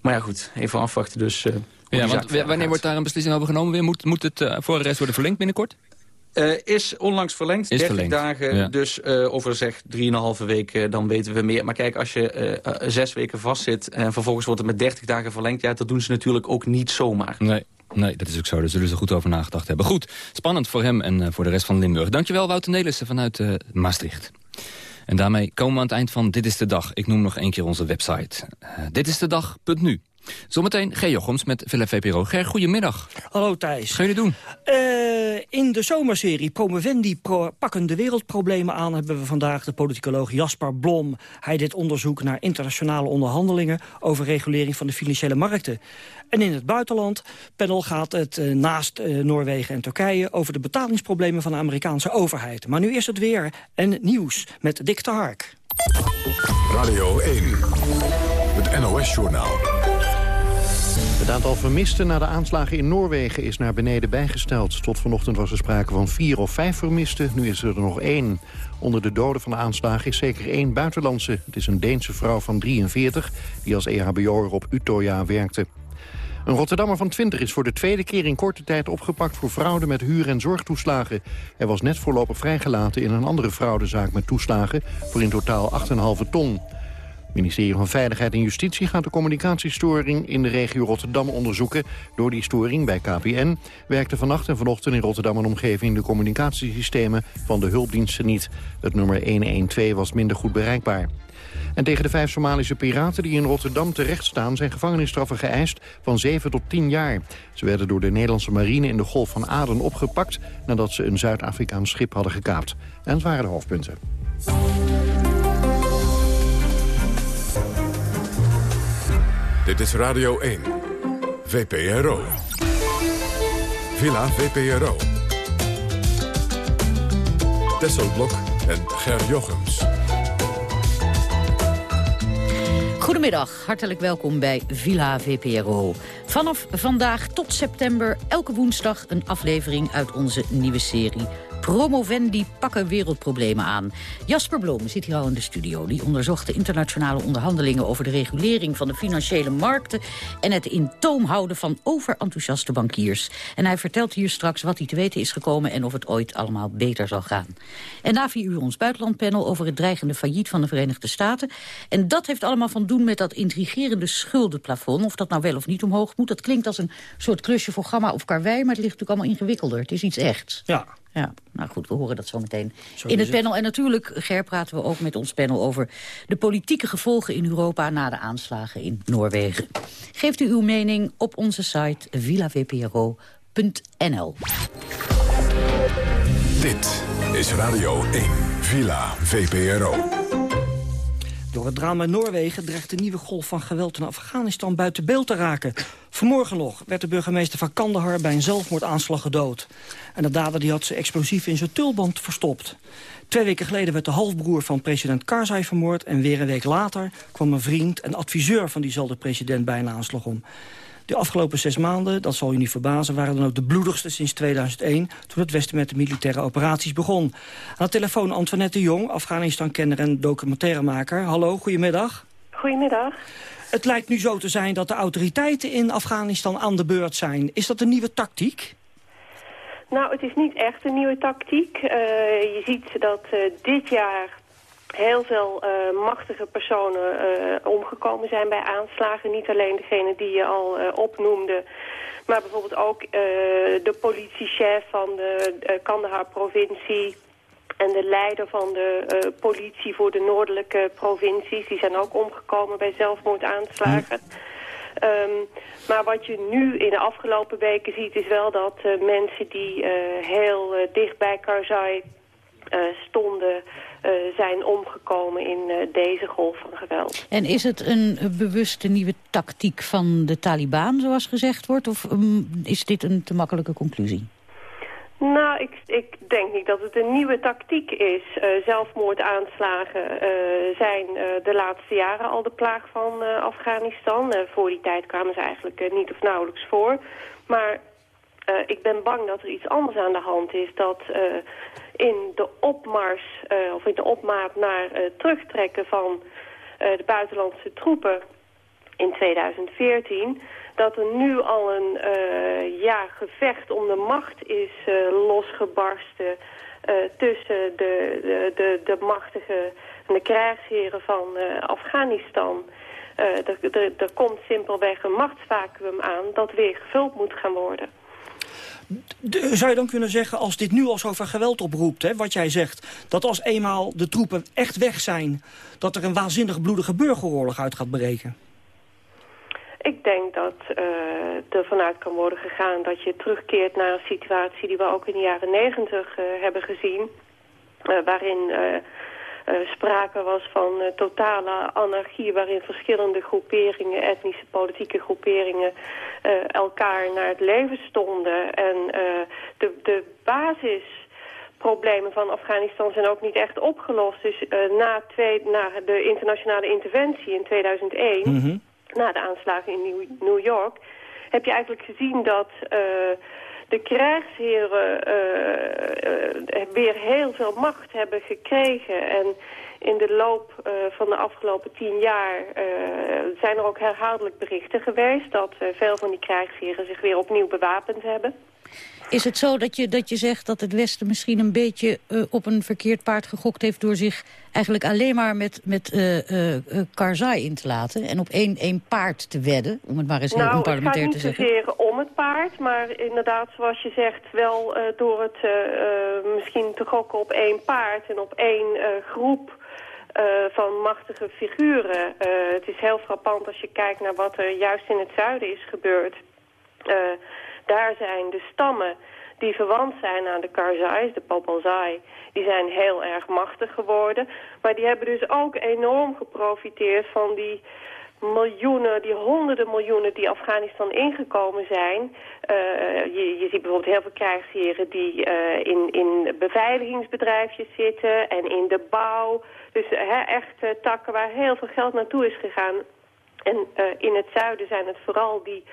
Maar ja goed, even afwachten dus. eh, Ja, want wanneer wordt daar een beslissing over genomen weer? Moet, moet het uh, voorarrest worden verlengd binnenkort? Eh, is onlangs verlengd, Is 30 verlengd, dagen. ja. Dus eh, over zeg 3,5 weken, dan weten we meer. Maar kijk, als je eh, eh, zes weken vastzit en vervolgens wordt het met 30 dagen verlengd... ja, dat doen ze natuurlijk ook niet zomaar. Nee. Nee, dat is ook zo. Daar zullen ze goed over nagedacht hebben. Goed, spannend voor hem en uh, voor de rest van Limburg. Dankjewel, Wouter Nelissen vanuit uh, Maastricht. En daarmee komen we aan het eind van Dit is de Dag. Ik noem nog één keer onze website. Uh, dit is de dag.nu. Zometeen G. Jochems met Villa VPRO. Ger, goedemiddag. Hallo Thijs. Ga je doen? Uh, in de zomerserie Promovendi pro pakken de wereldproblemen aan... hebben we vandaag de politicoloog Jasper Blom. Hij deed onderzoek naar internationale onderhandelingen... over regulering van de financiële markten. En in het buitenland panel gaat het uh, naast uh, Noorwegen en Turkije... over de betalingsproblemen van de Amerikaanse overheid. Maar nu is het weer en nieuws met Dick de Hark. Radio 1. het NOS-journaal. Het aantal vermisten na de aanslagen in Noorwegen is naar beneden bijgesteld. Tot vanochtend was er sprake van vier of vijf vermisten, nu is er nog één. Onder de doden van de aanslagen is zeker één buitenlandse. Het is een Deense vrouw van 43 die als EHBO'er op Utøya werkte. Een Rotterdammer van 20 is voor de tweede keer in korte tijd opgepakt... voor fraude met huur- en zorgtoeslagen. Hij was net voorlopig vrijgelaten in een andere fraudezaak met toeslagen... voor in totaal 8,5 ton. Ministerie van Veiligheid en Justitie gaat de communicatiestoring in de regio Rotterdam onderzoeken. Door die storing bij KPN werkte vannacht en vanochtend in Rotterdam en omgeving de communicatiesystemen van de hulpdiensten niet. Het nummer 112 was minder goed bereikbaar. En tegen de vijf Somalische piraten die in Rotterdam terecht staan... zijn gevangenisstraffen geëist van 7 tot 10 jaar. Ze werden door de Nederlandse marine in de Golf van Aden opgepakt... nadat ze een Zuid-Afrikaans schip hadden gekaapt. En het waren de hoofdpunten. Dit is Radio 1. VPRO. Villa VPRO. Tesselblok en Ger Jochems. Goedemiddag, hartelijk welkom bij Villa VPRO. Vanaf vandaag tot september elke woensdag een aflevering uit onze nieuwe serie Promovendi pakken wereldproblemen aan. Jasper Blom zit hier al in de studio. Die onderzocht de internationale onderhandelingen over de regulering van de financiële markten... en het in toom houden van overenthousiaste bankiers. En hij vertelt hier straks wat hij te weten is gekomen... en of het ooit allemaal beter zal gaan. En na vier uur ons buitenlandpanel over het dreigende failliet van de Verenigde Staten. En dat heeft allemaal van doen met dat intrigerende schuldenplafond. Of dat nou wel of niet omhoog moet. Dat klinkt als een soort klusje voor Gamma of Karwei... maar het ligt natuurlijk allemaal ingewikkelder. Het is iets echt. Ja, ja, nou goed, we horen dat zo meteen Zo in het panel. En natuurlijk, Ger, praten we ook met ons panel over de politieke gevolgen in Europa na de aanslagen in Noorwegen. Geeft u uw mening op onze site villavpro.nl. Dit is Radio 1. Villa VPRO. Door het drama in Noorwegen dreigt de nieuwe golf van geweld in Afghanistan buiten beeld te raken. Vanmorgen nog werd de burgemeester van Kandahar bij een zelfmoordaanslag gedood. En de dader die had zijn explosief in zijn tulband verstopt. Twee weken geleden werd de halfbroer van president Karzai vermoord... en weer een week later kwam een vriend en adviseur van diezelfde president bij een aanslag om. De afgelopen zes maanden, dat zal u niet verbazen... waren dan ook de bloedigste sinds 2001... toen het Westen met de militaire operaties begon. Aan de telefoon Antoinette de Jong, Afghanistan-kenner en documentairemaker. Hallo, goedemiddag. Goedemiddag. Het lijkt nu zo te zijn dat de autoriteiten in Afghanistan aan de beurt zijn. Is dat een nieuwe tactiek? Nou, het is niet echt een nieuwe tactiek. Uh, je ziet dat uh, dit jaar heel veel uh, machtige personen omgekomen zijn bij aanslagen. Niet alleen degene die je al opnoemde, maar bijvoorbeeld ook de politiechef van de Kandahar-provincie... en de leider van de politie voor de noordelijke provincies. Die zijn ook omgekomen bij zelfmoordaanslagen. Um, maar wat je nu in de afgelopen weken ziet is wel dat mensen die heel dicht bij Karzai stonden... Zijn omgekomen in deze golf van geweld. En is het een bewuste nieuwe tactiek van de Taliban, zoals gezegd wordt? Of um, is dit een te makkelijke conclusie? Nou, ik, ik denk niet dat het een nieuwe tactiek is. Uh, zelfmoordaanslagen zijn de laatste jaren al de plaag van Afghanistan. voor die tijd kwamen ze eigenlijk niet of nauwelijks voor. Maar ik ben bang dat er iets anders aan de hand is. Dat in de opmars of in de opmaat naar terugtrekken van de buitenlandse troepen in 2014... dat er nu al een ja, gevecht om de macht is losgebarsten... tussen de, de, de, machtige en de krijgsheren van Afghanistan... er, komt simpelweg een machtsvacuum aan dat weer gevuld moet gaan worden. De, zou je dan kunnen zeggen, als dit nu al zoveel geweld oproept... Hè, wat jij zegt, dat als eenmaal de troepen echt weg zijn... dat er een waanzinnig bloedige burgeroorlog uit gaat breken? Ik denk dat uh, er vanuit kan worden gegaan dat je terugkeert naar een situatie... die we ook in de jaren negentig uh, hebben gezien... Uh, waarin sprake was van totale anarchie... waarin verschillende groeperingen, etnische politieke groeperingen... Elkaar naar het leven stonden. En de, de van Afghanistan zijn ook niet echt opgelost. Dus na, twee, na de internationale interventie in 2001, na de aanslagen in New, York, heb je eigenlijk gezien dat de krijgsheren uh, weer heel veel macht hebben gekregen. En in de loop van de afgelopen tien jaar zijn er ook herhaaldelijk berichten geweest... dat veel van die krijgsheren zich weer opnieuw bewapend hebben. Is het zo dat je, dat je zegt dat het Westen misschien een beetje uh, op een verkeerd paard gegokt heeft... door zich eigenlijk alleen maar met, met uh, uh, Karzai in te laten... en op één, één paard te wedden, om het maar eens heel nou, onparlementair te zeggen? Nou, het gaat niet zozeer om het paard, maar inderdaad, zoals je zegt... wel door het misschien te gokken op één paard en op één groep... van machtige figuren. het is heel frappant als je kijkt naar wat er juist in het zuiden is gebeurd daar zijn de stammen die verwant zijn aan de Karzais, de Popalzai, die zijn heel erg machtig geworden. Maar die hebben dus ook enorm geprofiteerd van die miljoenen, die honderden miljoenen die Afghanistan ingekomen zijn. Uh, je, je, ziet bijvoorbeeld heel veel krijgsheren die uh, in, in beveiligingsbedrijfjes zitten en in de bouw. Dus uh, echt takken waar heel veel geld naartoe is gegaan. En in het zuiden zijn het vooral die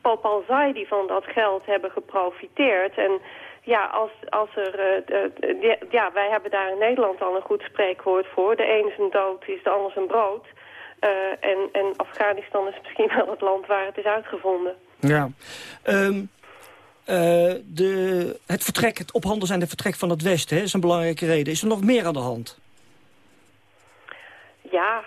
Popalzai die van dat geld hebben geprofiteerd. En ja, als, als er, uh, ja, wij hebben daar in Nederland al een goed spreekwoord voor. De een is een dood, is de ander een brood. Uh, en, en Afghanistan is misschien <laughs> wel het land waar het is uitgevonden. Ja. Um, uh, de, het vertrek, het op handen zijn de vertrek van het Westen, hè, is een belangrijke reden. Is er nog meer aan de hand? Ja,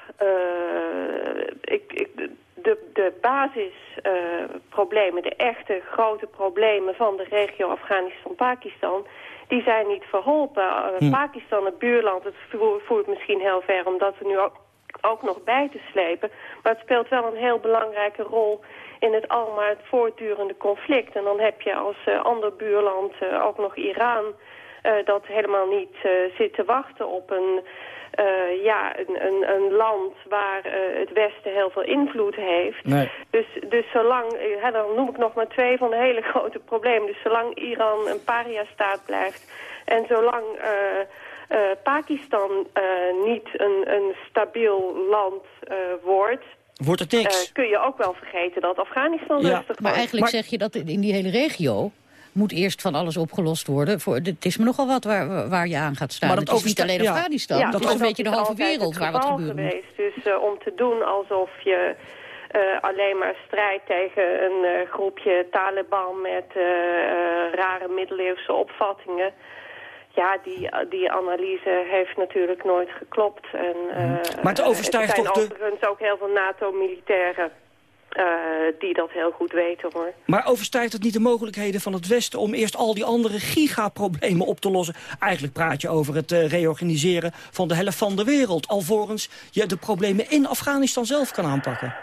ik, ik, de, de basisproblemen, uh, de echte grote problemen van de regio Afghanistan-Pakistan, die zijn niet verholpen. Uh, hm. Pakistan, het buurland, het voert misschien heel ver om dat er nu ook, ook, nog bij te slepen. Maar het speelt wel een heel belangrijke rol in het allemaal het voortdurende conflict. En dan heb je als uh, ander buurland ook nog Iran... dat helemaal niet zit te wachten op een uh, ja, een, een, een, land waar uh, het Westen heel veel invloed heeft. Nee. Dus, dus zolang, uh, dan noem ik nog maar twee van de hele <laughs> grote problemen. Dus zolang Iran een paria-staat blijft en zolang Pakistan niet een, een stabiel land wordt... Wordt het niks? kun je ook wel vergeten dat Afghanistan ja, rustig wordt. Maar eigenlijk zeg je dat in die hele regio moet eerst van alles opgelost worden. Voor, het is me nogal wat waar, waar je aan gaat staan. Maar het is niet alleen Afghanistan, ja, dat is een beetje de halve wereld waar wat gebeurt. Geweest. Dus uh, om te doen alsof je uh, alleen maar strijdt tegen een uh, groepje Taliban met rare middeleeuwse opvattingen ja, die, die analyse heeft natuurlijk nooit geklopt. En, uh, maar het overstijgt er zijn toch overigens ook heel veel NATO-militairen uh, die dat heel goed weten hoor. Maar overstijgt het niet de mogelijkheden van het Westen om eerst al die andere gigaproblemen op te lossen? Eigenlijk praat je over het uh, reorganiseren van de helft van de wereld. Alvorens je de problemen in Afghanistan zelf kan aanpakken.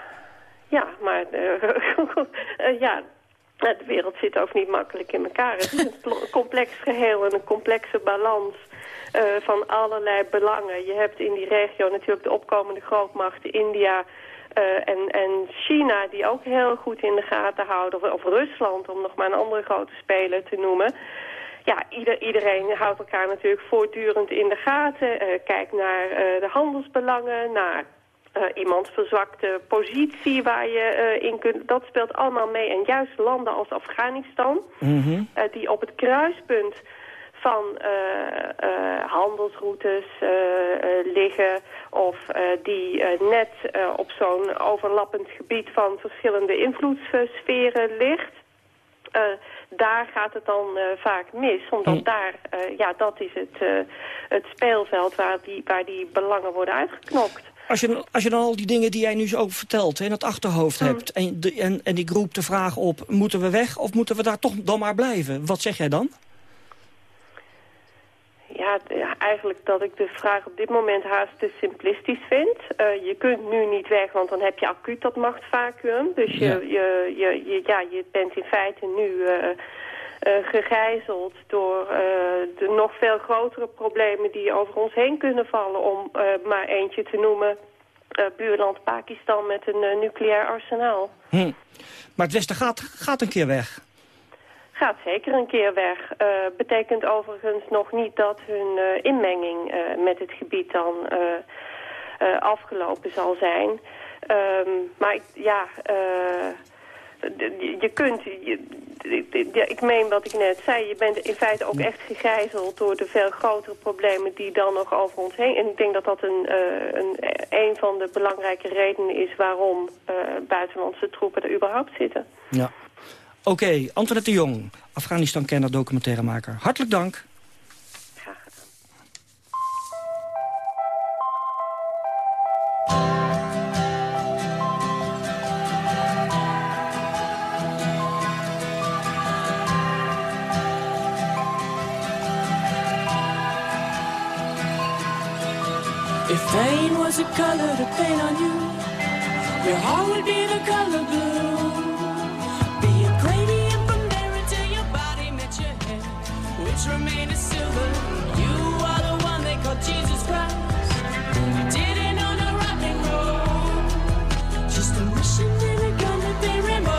Ja, maar uh, <laughs> ja, de wereld zit ook niet makkelijk in elkaar. Het is een <laughs> complex geheel en een complexe balans. Van allerlei belangen. Je hebt in die regio natuurlijk de opkomende grootmachten India, uh, en, en China, die ook heel goed in de gaten houden, of, of Rusland, om nog maar een andere grote speler te noemen. Ja, ieder, iedereen houdt elkaar natuurlijk voortdurend in de gaten. Uh, kijkt naar uh, de handelsbelangen, naar iemands verzwakte positie waar je in kunt. Dat speelt allemaal mee. En juist landen als Afghanistan, mm -hmm. uh, die op het kruispunt van uh, handelsroutes liggen of die net op zo'n overlappend gebied van verschillende invloedssferen ligt. daar gaat het dan vaak mis, omdat hm. daar, ja, dat is het, het speelveld waar die, waar die belangen worden uitgeknokt. Als je, als je dan al die dingen die jij nu zo vertelt in het achterhoofd hm. hebt... En, de, en, en die roept de vraag op, moeten we weg of moeten we daar toch dan maar blijven? Wat zeg jij dan? Ja, eigenlijk dat ik de vraag op dit moment haast te simplistisch vind. Uh, je kunt nu niet weg, want dan heb je acuut dat machtsvacuum. Dus je, ja. je, je, je, ja, je bent in feite nu uh, uh, gegijzeld door de nog veel grotere problemen die over ons heen kunnen vallen. Om maar eentje te noemen, buurland Pakistan met een nucleair arsenaal. Hm. Maar het Westen gaat, gaat een keer weg gaat zeker een keer weg. Uh, betekent overigens nog niet dat hun uh, inmenging uh, met het gebied dan afgelopen zal zijn. Um, maar ik, ja, je kunt, je, ik meen wat ik net zei, je bent in feite ook echt gegijzeld door de veel grotere problemen die dan nog over ons heen. En ik denk dat dat een, een, een van de belangrijke redenen is waarom buitenlandse troepen er überhaupt zitten. Ja, Oké, okay, Antoinette de Jong, Afghanistan-kenner, documentairemaker. Hartelijk dank. If pain was a color to paint on you, your heart would be the color blue. Remain as silver. You are the one they call Jesus Christ. You did it on a rock and roll. Just a mission and a gun that they rainbows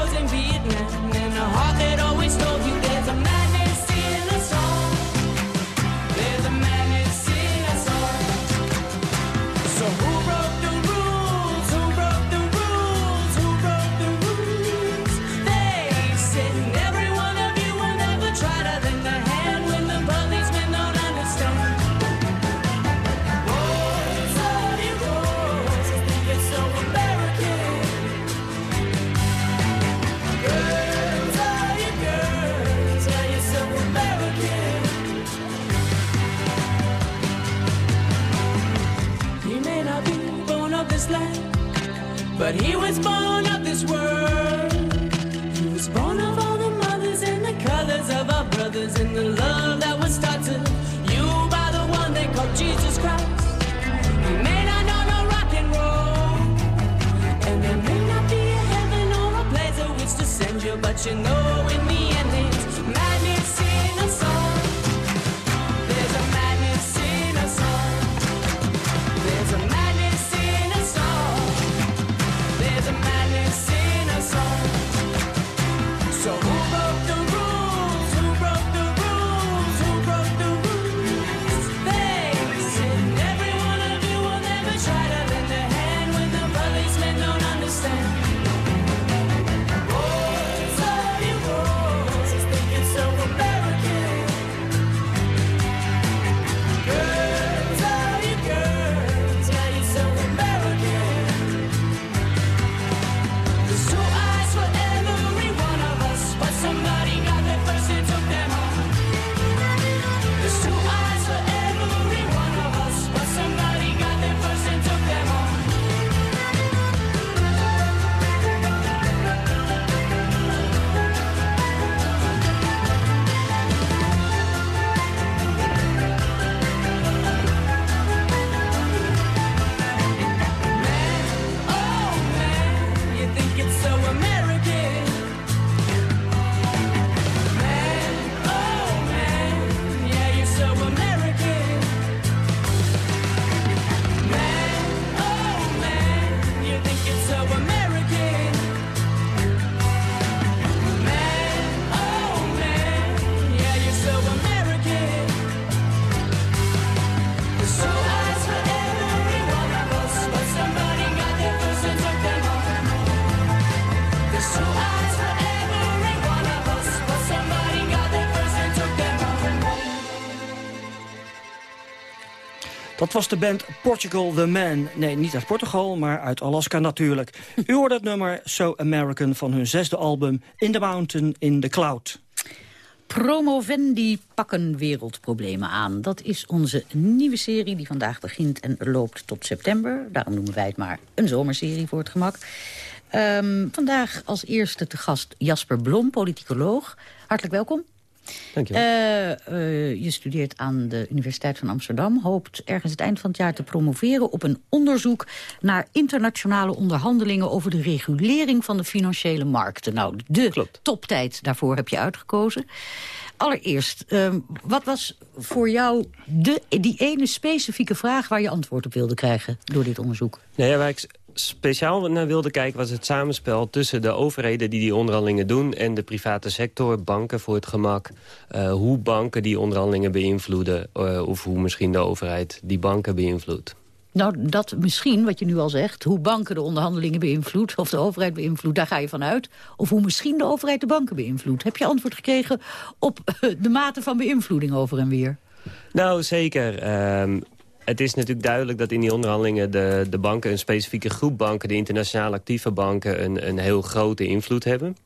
you, but you know Dat was de band Portugal The Man. Nee, niet uit Portugal, maar uit Alaska natuurlijk. <laughs> U hoorde het nummer So American van hun zesde album... In the Mountain, in the Cloud. Promovendi pakken wereldproblemen aan. Dat is onze nieuwe serie die vandaag begint en loopt tot september. Daarom noemen wij het maar een zomerserie voor het gemak. Ehm, vandaag als eerste te gast Jasper Blom, politicoloog. Hartelijk welkom. Dank je. Eh, eh, je studeert aan de Universiteit van Amsterdam. Hoopt ergens het eind van het jaar te promoveren op een onderzoek... naar internationale onderhandelingen over de regulering van de financiële markten. Nou, de toptijd daarvoor heb je uitgekozen. Allereerst, ehm, wat was voor jou de, die ene specifieke vraag... waar je antwoord op wilde krijgen door dit onderzoek? Nou ja, waar ik speciaal naar wilde kijken was het samenspel tussen de overheden die die onderhandelingen doen... en de private sector, banken voor het gemak. Uh, hoe banken die onderhandelingen beïnvloeden... Uh, of hoe misschien de overheid die banken beïnvloedt. Nou, dat misschien, wat je nu al zegt, hoe banken de onderhandelingen beïnvloedt... of de overheid beïnvloedt, daar ga je vanuit. Of hoe misschien de overheid de banken beïnvloedt. Heb je antwoord gekregen op de mate van beïnvloeding over en weer? Nou, zeker. Uh, het is natuurlijk duidelijk dat in die onderhandelingen de, de banken... een specifieke groep banken, de internationaal actieve banken... een, een heel grote invloed hebben.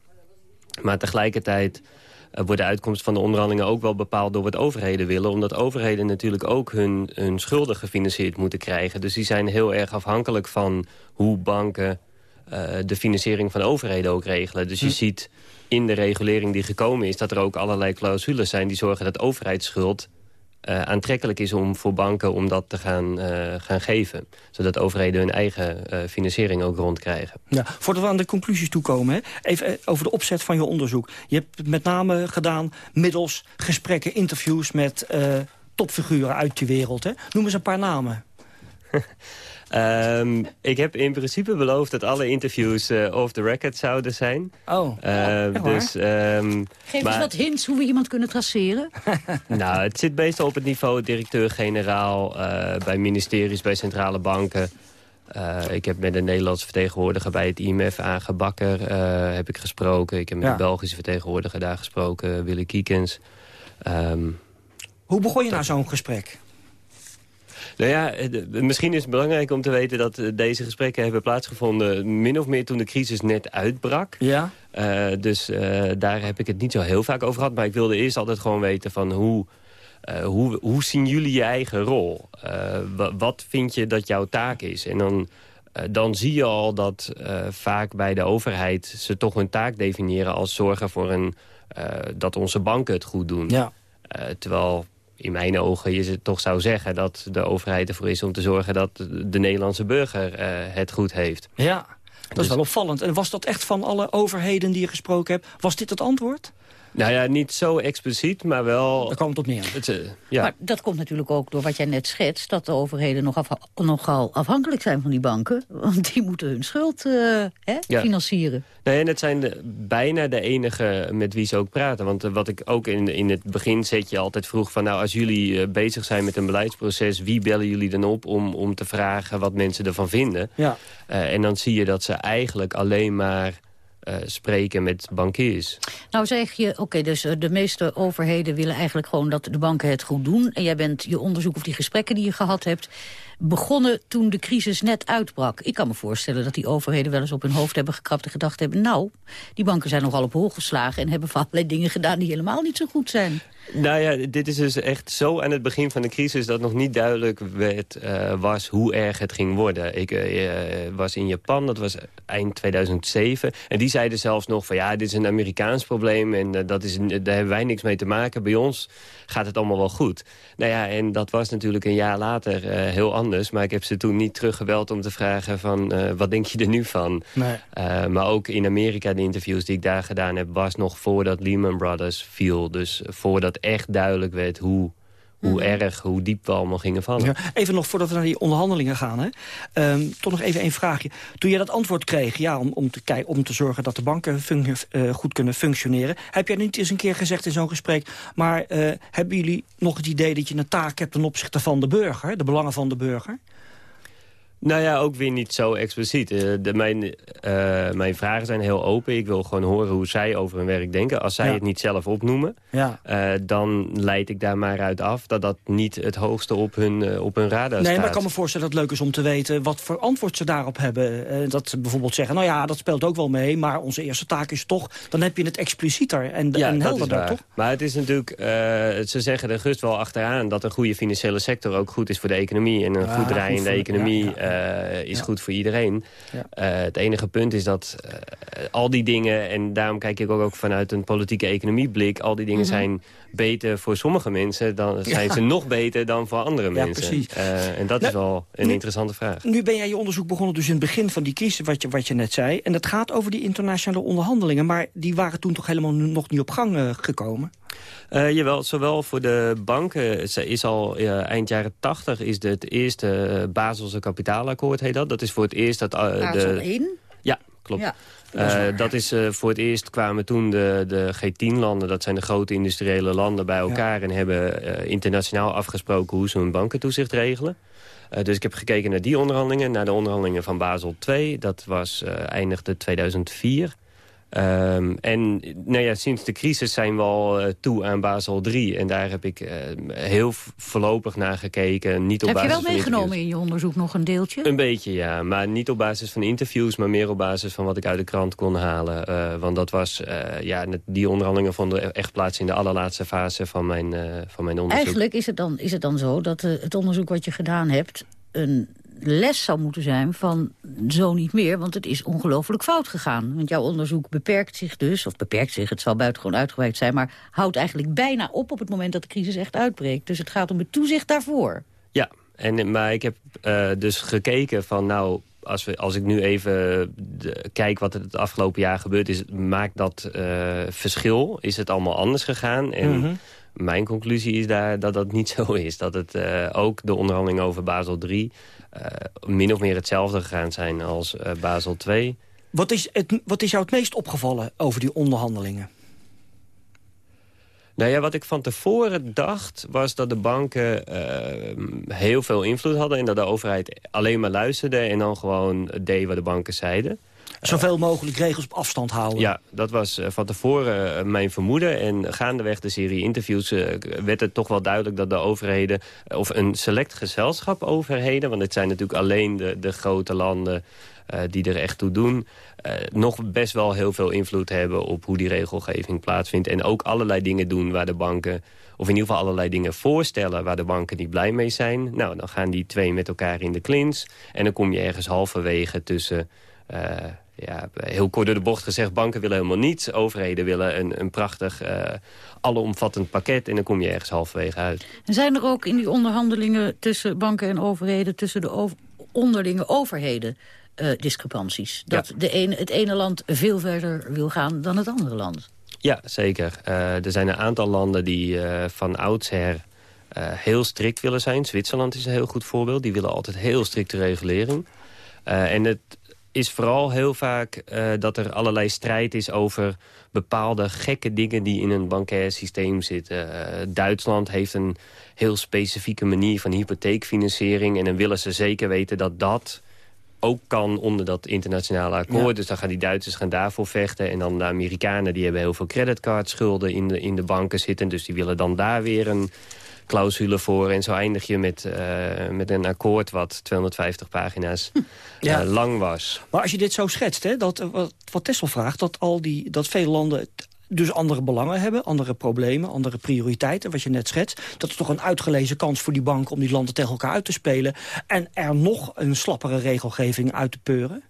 Maar tegelijkertijd uh, wordt de uitkomst van de onderhandelingen ook wel bepaald door wat overheden willen. Omdat overheden natuurlijk ook hun, hun schulden gefinancierd moeten krijgen. Dus die zijn heel erg afhankelijk van hoe banken uh, de financiering van overheden ook regelen. Dus je hm. ziet in de regulering die gekomen is... dat er ook allerlei clausules zijn die zorgen dat overheidsschuld uh, aantrekkelijk is om voor banken om dat te gaan, uh, gaan geven. Zodat overheden hun eigen uh, financiering ook rondkrijgen. Ja, voordat we aan de conclusies toekomen, hè, even over de opzet van je onderzoek. Je hebt het met name gedaan middels gesprekken, interviews met topfiguren uit die wereld. Hè. Noem eens een paar namen. <laughs> Um, ik heb in principe beloofd dat alle interviews uh, off the record zouden zijn. Oh, uh, dus, um, Geef maar... eens wat hints hoe we iemand kunnen traceren. <laughs> nou, het zit meestal op het niveau directeur-generaal... Uh, bij ministeries, bij centrale banken. ik heb met de Nederlandse vertegenwoordiger bij het IMF, aangebakker, heb ik gesproken. Ik heb met ja. de Belgische vertegenwoordiger daar gesproken, Willy Kiekens. Um, hoe begon je nou zo'n gesprek? Nou ja, misschien is het belangrijk om te weten dat eh, deze gesprekken hebben plaatsgevonden... min of meer toen de crisis net uitbrak. Ja. Uh, dus uh, daar heb ik het niet zo heel vaak over gehad. Maar ik wilde eerst altijd gewoon weten van hoe... Uh, hoe, hoe zien jullie je eigen rol? wat vind je dat jouw taak is? En dan, dan zie je al dat vaak bij de overheid... ze toch hun taak definiëren als zorgen voor een, dat onze banken het goed doen. Ja. terwijl in mijn ogen je toch zou zeggen dat de overheid ervoor is om te zorgen dat de Nederlandse burger uh, het goed heeft. Ja, dat is dus- wel opvallend. En was dat echt van alle overheden die je gesproken hebt, was dit het antwoord? Nou ja, niet zo expliciet, maar wel... Daar het op neer. Het, uh, ja. Maar dat komt natuurlijk ook door wat jij net schetst... dat de overheden nog af, nogal afhankelijk zijn van die banken. Want die moeten hun schuld uh, hè, ja. financieren. Nee, en het zijn de, bijna de enige met wie ze ook praten. Want uh, wat ik ook in, in het begin zet je altijd vroeg van... nou, als jullie bezig zijn met een beleidsproces... wie bellen jullie dan op om, om te vragen wat mensen ervan vinden? Ja. en dan zie je dat ze eigenlijk alleen maar uh, spreken met bankiers. Nou zeg je, oké, dus uh, de meeste overheden willen eigenlijk gewoon dat de banken het goed doen. En jij bent je onderzoek of die gesprekken die je gehad hebt begonnen toen de crisis net uitbrak. Ik kan me voorstellen dat die overheden wel eens op hun hoofd hebben gekrapt... en gedacht hebben, nou, die banken zijn nogal op hol geslagen... en hebben van allerlei dingen gedaan die helemaal niet zo goed zijn. Nou ja, dit is dus echt zo aan het begin van de crisis... dat nog niet duidelijk werd, uh, was hoe erg het ging worden. Ik uh, was in Japan, dat was eind 2007. En die zeiden zelfs nog van ja, dit is een Amerikaans probleem... en uh, dat is, daar hebben wij niks mee te maken. Bij ons gaat het allemaal wel goed. Nou ja, en dat was natuurlijk een jaar later heel anders. Maar ik heb ze toen niet teruggebeld om te vragen van... wat denk je er nu van? Nee. maar ook in Amerika, de interviews die ik daar gedaan heb... was nog voordat Lehman Brothers viel. Dus voordat echt duidelijk werd hoe, hoe mm. erg, hoe diep we allemaal gingen vallen. Ja, even nog voordat we naar die onderhandelingen gaan. Hè. Um, toch nog even een vraagje. Toen je dat antwoord kreeg, ja, om, om, te, om te zorgen dat de banken uh, goed kunnen functioneren... heb jij niet eens een keer gezegd in zo'n gesprek... maar uh, hebben jullie nog het idee dat je een taak hebt ten opzichte van de burger... de belangen van de burger? Nou ja, ook weer niet zo expliciet. Uh, de, mijn, uh, mijn vragen zijn heel open. Ik wil gewoon horen hoe zij over hun werk denken. Als zij ja. het niet zelf opnoemen, ja. uh, dan leid ik daar maar uit af... dat dat niet het hoogste op hun, op hun radar nee, staat. Nee, maar ik kan me voorstellen dat het leuk is om te weten... wat voor antwoord ze daarop hebben. dat ze bijvoorbeeld zeggen, nou ja, dat speelt ook wel mee... maar onze eerste taak is toch... dan heb je het explicieter en, ja, en helderder, toch? Maar het is natuurlijk... ze zeggen er gerust wel achteraan... dat een goede financiële sector ook goed is voor de economie... en een goed draaiende economie... Uh, is ja. goed voor iedereen. Ja. Uh, het enige punt is dat uh, al die dingen... en daarom kijk ik ook, ook vanuit een politieke economieblik... al die dingen mm -hmm. zijn beter voor sommige mensen... dan zijn ze nog beter dan voor andere mensen. Uh, en dat nou, is wel een nu, interessante vraag. Nu ben jij je onderzoek begonnen dus in het begin van die crisis... wat je, wat je net zei. En dat gaat over die internationale onderhandelingen. Maar die waren toen toch helemaal nog niet op gang gekomen? Uh, jawel, zowel voor de banken ze is al uh, eind jaren 80 is het eerste uh, Baselse heet dat. Dat is voor het eerst dat Basel de 1? Ja, klopt. Ja. Uh, dat is uh, voor het eerst kwamen toen de, de G10-landen, dat zijn de grote industriële landen, bij elkaar... en hebben uh, internationaal afgesproken hoe ze hun bankentoezicht regelen. dus ik heb gekeken naar die onderhandelingen, naar de onderhandelingen van Basel II. Dat was eindigde 2004. Um, en nou ja, sinds de crisis zijn we al uh, toe aan Basel 3. En daar heb ik uh, heel voorlopig naar gekeken. Niet op heb je wel meegenomen in je onderzoek nog een deeltje? Een beetje, ja. Maar niet op basis van interviews, maar meer op basis van wat ik uit de krant kon halen. Uh, want dat was, ja, die onderhandelingen vonden echt plaats in de allerlaatste fase van mijn, van mijn onderzoek. Eigenlijk is het dan, is het dan zo dat het onderzoek wat je gedaan hebt... een les zou moeten zijn van zo niet meer, want het is ongelooflijk fout gegaan. Want jouw onderzoek beperkt zich dus, of beperkt zich, het zal buitengewoon uitgebreid zijn... maar houdt eigenlijk bijna op op het moment dat de crisis echt uitbreekt. Dus het gaat om het toezicht daarvoor. Ja, en, maar ik heb uh, dus gekeken van nou... Als, we, als ik nu even de, kijk wat er het afgelopen jaar gebeurd is... maakt dat uh, verschil? Is het allemaal anders gegaan? En mm -hmm. Mijn conclusie is daar dat dat niet <laughs> zo is. Dat het uh, ook de onderhandeling over Basel 3 uh, min of meer hetzelfde gegaan zijn als uh, Basel II. Wat is, het, wat is jou het meest opgevallen over die onderhandelingen? Nou ja, wat ik van tevoren dacht, was dat de banken uh, heel veel invloed hadden... en dat de overheid alleen maar luisterde en dan gewoon deed wat de banken zeiden. Zoveel mogelijk regels op afstand houden. Ja, dat was uh, van tevoren uh, mijn vermoeden. En gaandeweg de serie interviews uh, werd het toch wel duidelijk dat de overheden... of een select gezelschap overheden... want het zijn natuurlijk alleen de, de grote landen die er echt toe doen... nog best wel heel veel invloed hebben op hoe die regelgeving plaatsvindt. En ook allerlei dingen doen waar de banken... of in ieder geval allerlei dingen voorstellen waar de banken niet blij mee zijn. Nou, dan gaan die twee met elkaar in de klins. En dan kom je ergens halverwege tussen ja, heel kort door de bocht gezegd, banken willen helemaal niets. Overheden willen een, een prachtig, uh, alleomvattend pakket. En dan kom je ergens halverwege uit. En zijn er ook in die onderhandelingen tussen banken en overheden... tussen de over, onderlinge overheden uh, discrepanties? Dat Ja. de ene, het ene land veel verder wil gaan dan het andere land? Ja, zeker. Uh, er zijn een aantal landen die van oudsher heel strikt willen zijn. Zwitserland is een heel goed voorbeeld. Die willen altijd heel strikte regulering. Uh, en het is vooral heel vaak uh, dat er allerlei strijd is over bepaalde gekke dingen die in een bankair systeem zitten. Uh, Duitsland heeft een heel specifieke manier van hypotheekfinanciering... en dan willen ze zeker weten dat dat ook kan onder dat internationale akkoord. Ja. Dus dan gaan die Duitsers gaan daarvoor vechten. En dan de Amerikanen die hebben heel veel creditcardschulden in de, in de banken zitten. Dus die willen dan daar weer een clausule voor. En zo eindig je met, uh, met een akkoord wat 250 pagina's Ja. uh, lang was. Maar als je dit zo schetst, hè, dat, eh, wat, wat Tessel vraagt... Dat, al die, dat veel landen dus andere belangen hebben, andere problemen, andere prioriteiten, wat je net schetst. Dat is toch een uitgelezen kans voor die banken om die landen tegen elkaar uit te spelen. En er nog een slappere regelgeving uit te peuren?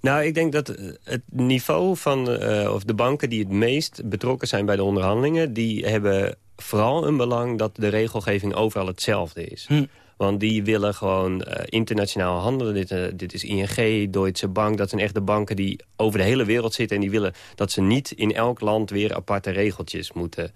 Nou, ik denk dat eh, het niveau van uh, of de banken die het meest betrokken zijn bij de onderhandelingen... die hebben vooral een belang dat de regelgeving overal hetzelfde is. Hm. Want die willen gewoon uh, internationaal handelen. Dit, uh, dit is ING, Deutsche Bank. Dat zijn echt de banken die over de hele wereld zitten. En die willen dat ze niet in elk land weer aparte regeltjes moeten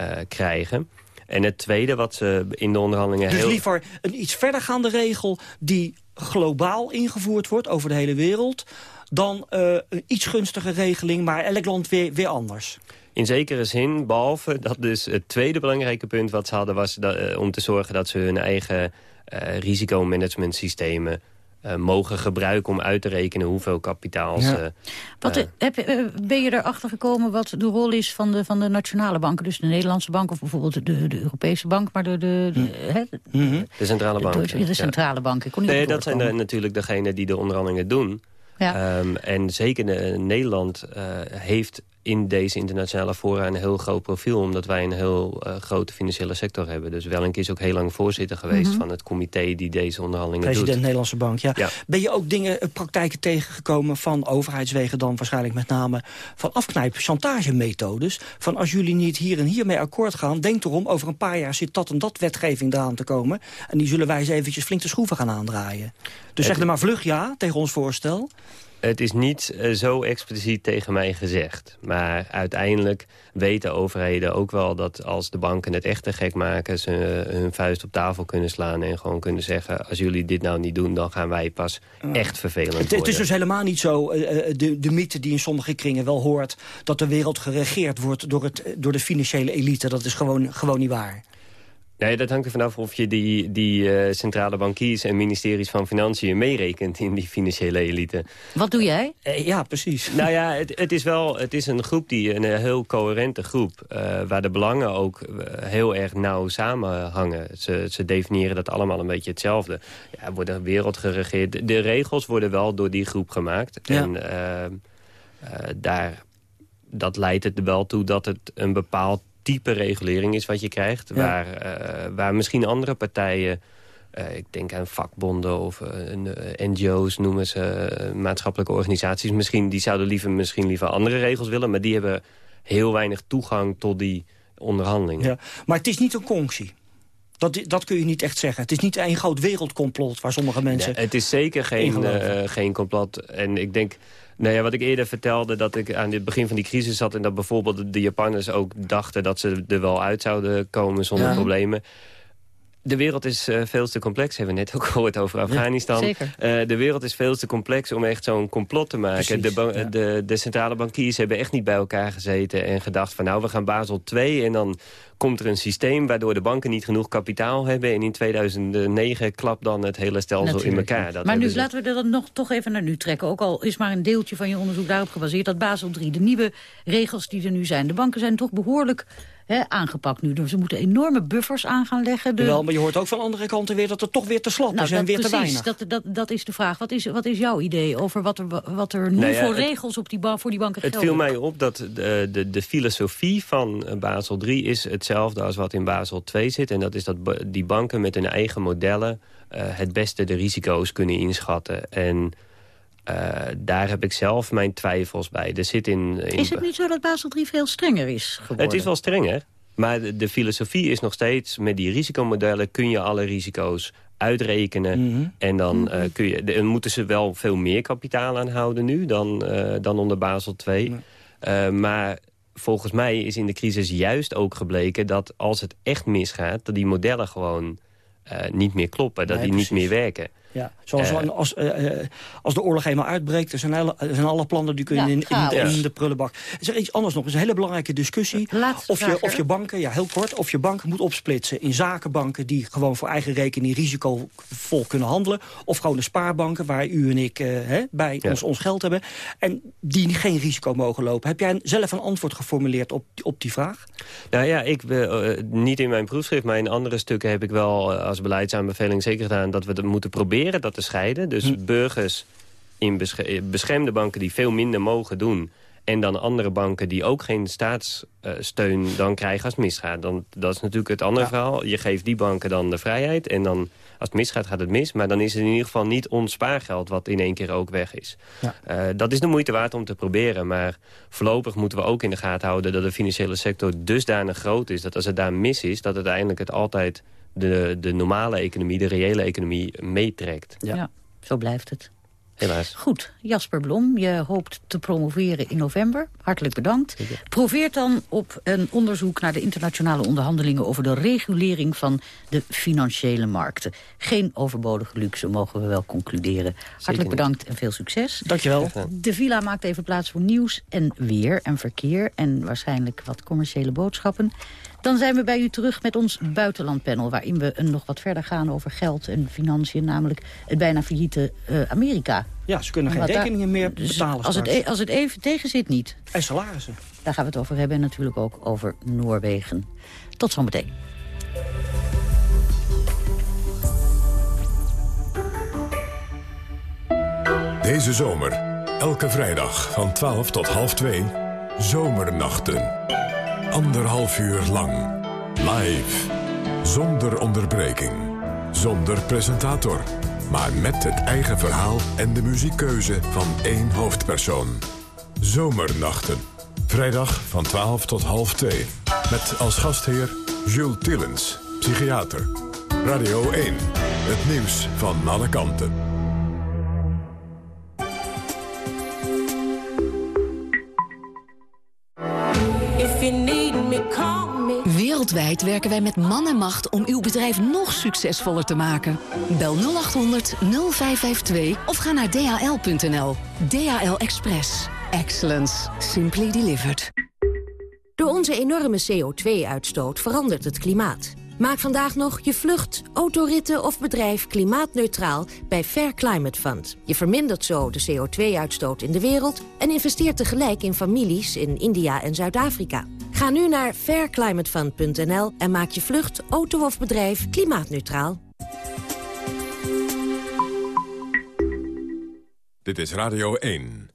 uh, krijgen. En het tweede wat ze in de onderhandelingen... Dus heel... liever een iets verdergaande regel die globaal ingevoerd wordt over de hele wereld... dan een iets gunstige regeling, maar elk land weer, weer anders. In zekere zin, behalve dat dus het tweede belangrijke punt wat ze hadden... was dat, uh, om te zorgen dat ze hun eigen uh, risicomanagementsystemen... Uh, mogen gebruiken om uit te rekenen hoeveel kapitaal Ja. ze... Wat, uh, heb, ben je erachter gekomen wat de rol is van de, van de nationale banken? Dus de Nederlandse bank of bijvoorbeeld de, de Europese bank, maar de... de, de, hè, mm -hmm. de centrale bank. De, de centrale ja. bank. Ik kon niet nee, dat zijn de, natuurlijk degenen die de onderhandelingen doen. Ja. Um, en zeker de, Nederland heeft in deze internationale fora een heel groot profiel... omdat wij een heel uh, grote financiële sector hebben. Dus Wellink is ook heel lang voorzitter geweest... Mhm. van het comité die deze onderhandelingen President doet. Nederlandse Bank, ja. Ja. Ben je ook dingen, eh, praktijken tegengekomen van overheidswegen... dan waarschijnlijk met name van afknijp, chantagemethodes... van als jullie niet hier en hier mee akkoord gaan... denk erom, over een paar jaar zit dat en dat wetgeving eraan te komen... en die zullen wij eens eventjes flink de schroeven gaan aandraaien. Dus zeg er maar vlug ja tegen ons voorstel. Het is niet eh, zo expliciet tegen mij gezegd. Maar uiteindelijk weten overheden ook wel dat als de banken het echt te gek maken... ze eh, hun vuist op tafel kunnen slaan en gewoon kunnen zeggen... als jullie dit nou niet doen, dan gaan wij pas echt vervelend Het, worden. het is dus helemaal niet zo, eh, de, de mythe die in sommige kringen wel hoort... dat de wereld geregeerd wordt door, het, door de financiële elite. Dat is gewoon, gewoon niet waar. Nee, dat hangt er vanaf of je die, die eh, centrale bankiers en ministeries van Financiën meerekent in die financiële elite. Wat doe jij? Eh, ja, precies. Nou ja, het, het is wel het is een groep die een heel coherente groep, eh, waar de belangen ook heel erg nauw samenhangen. Ze, ze definiëren dat allemaal een beetje hetzelfde. Ja, wordt de wereld geregeerd. De, regels worden wel door die groep gemaakt. Ja. En daar, dat leidt het er wel toe dat het een bepaald type regulering is wat je krijgt. Ja. Waar, eh, waar misschien andere partijen... eh, ik denk aan vakbonden of eh, een, NGO's noemen ze, maatschappelijke organisaties. Misschien, die zouden liever, misschien liever andere regels willen... maar die hebben heel weinig toegang tot die onderhandelingen. Ja. Maar het is niet een conctie. Dat, dat kun je niet echt zeggen. Het is niet een groot wereldcomplot waar sommige mensen... Nee, het is zeker geen, geen complot. En ik denk, nou ja, wat ik eerder vertelde... dat ik aan het begin van die crisis zat... en dat bijvoorbeeld de Japanners ook dachten... dat ze er wel uit zouden komen zonder Ja. problemen. De wereld is eh, veel te complex. Hebben we net ook gehoord over Afghanistan. zeker. Eh, de wereld is veel te complex om echt zo'n complot te maken. Precies, de, ja. de, de centrale bankiers hebben echt niet bij elkaar gezeten... en gedacht van nou, we gaan Basel 2 en dan komt er een systeem... waardoor de banken niet genoeg kapitaal hebben... en in 2009 klapt dan het hele stelsel in elkaar. Dat maar nu ze- laten we er dan nog toch even naar nu trekken. Ook al is maar een deeltje van je onderzoek daarop gebaseerd. Dat Basel 3, de nieuwe regels die er nu zijn. De banken zijn toch behoorlijk hè, aangepakt nu. Dus ze moeten enorme buffers aan gaan leggen. De... Wel, maar je hoort ook van andere kanten weer dat er toch weer te slap Nou, is en dat, weer te precies, weinig. dat, dat, dat is de vraag. Wat is, wat is jouw idee over wat er, wat er nu Nou ja, voor het- regels op die voor die banken Het gelden? viel mij op dat de, de, de filosofie van eh, Basel 3 is hetzelfde als wat in Basel 2 zit. En dat is dat die banken met hun eigen modellen eh, het beste de risico's kunnen inschatten. En eh, daar heb ik zelf mijn twijfels bij. Er zit in, in Is het niet zo dat Basel 3 veel strenger is geworden? Het is wel strenger, maar de, de filosofie is nog steeds... met die risicomodellen kun je alle risico's uitrekenen. Mhm. En dan eh, kun je, de- moeten ze wel veel meer kapitaal aanhouden nu dan, eh, dan onder Basel II. Maar volgens mij is in de crisis juist ook gebleken... dat als het echt misgaat, dat die modellen gewoon niet meer kloppen. Dat Nee, die niet meer werken. Ja, zoals Eh, als, eh, eh, als de oorlog eenmaal uitbreekt, er zijn, alle, er zijn alle plannen die kunnen Ja, in, in, de prullenbak. Er is iets anders nog, er is een hele belangrijke discussie. Laatste Of je, vraag, of hè? je banken, ja heel kort, of je banken moet opsplitsen in zakenbanken die gewoon voor eigen rekening risicovol kunnen handelen. Of gewoon de spaarbanken waar u en ik hè, bij Ja. ons, ons geld hebben. En die geen risico mogen lopen. Heb jij zelf een antwoord geformuleerd op, op die vraag? Nou ja, ik, niet in mijn proefschrift, maar in andere stukken heb ik wel als beleidsaanbeveling zeker gedaan dat we het moeten proberen dat te scheiden. Dus Hm. burgers in eh, beschermde banken die veel minder mogen doen. En dan andere banken die ook geen staatssteun dan krijgen als het misgaat. Dan, dat is natuurlijk het andere verhaal. Je geeft die banken dan de vrijheid en dan als het misgaat gaat het mis. Maar dan is het in ieder geval niet ons spaargeld wat in één keer ook weg is. Ja. Eh, dat is de moeite waard om te proberen. Maar voorlopig moeten we ook in de gaten houden... dat de financiële sector dusdanig groot is... dat als het daar mis is, dat uiteindelijk het altijd... de, de normale economie, de reële economie, meetrekt. Ja. zo blijft het. Helaas. Goed, Jasper Blom, je hoopt te promoveren in november. Hartelijk bedankt. Proveert dan op een onderzoek naar de internationale onderhandelingen... over de regulering van de financiële markten. Geen overbodige luxe, mogen we wel concluderen. Hartelijk bedankt en veel succes. Dankjewel. De villa maakt even plaats voor nieuws en weer en verkeer... en waarschijnlijk wat commerciële boodschappen. Dan zijn we bij u terug met ons buitenlandpanel... waarin we een nog wat verder gaan over geld en financiën... namelijk het bijna failliete eh, Amerika. Ja, ze kunnen geen rekeningen meer dus betalen Als het, e- als het even tegen zit, niet. En salarissen. Daar gaan we het over hebben en natuurlijk ook over Noorwegen. Tot zometeen. Deze zomer, elke vrijdag van 12 tot half 2, Zomernachten. Anderhalf uur lang. Live. Zonder onderbreking. Zonder presentator. Maar met het eigen verhaal en de muziekkeuze van één hoofdpersoon. Zomernachten. Vrijdag van 12 tot half 2. Met als gastheer Jules Tillens, psychiater. Radio 1. Het nieuws van alle kanten. Wereldwijd werken wij met man en macht om uw bedrijf nog succesvoller te maken. Bel 0800 0552 of ga naar dhl.nl. DHL Express. Excellence. Simply delivered. Door onze enorme CO2-uitstoot verandert het klimaat. Maak vandaag nog je vlucht, autoritten of bedrijf klimaatneutraal bij Fair Climate Fund. Je vermindert zo de CO2-uitstoot in de wereld... en investeert tegelijk in families in India en Zuid-Afrika. Ga nu naar fairclimatefund.nl en maak je vlucht, auto of bedrijf klimaatneutraal. Dit is Radio 1.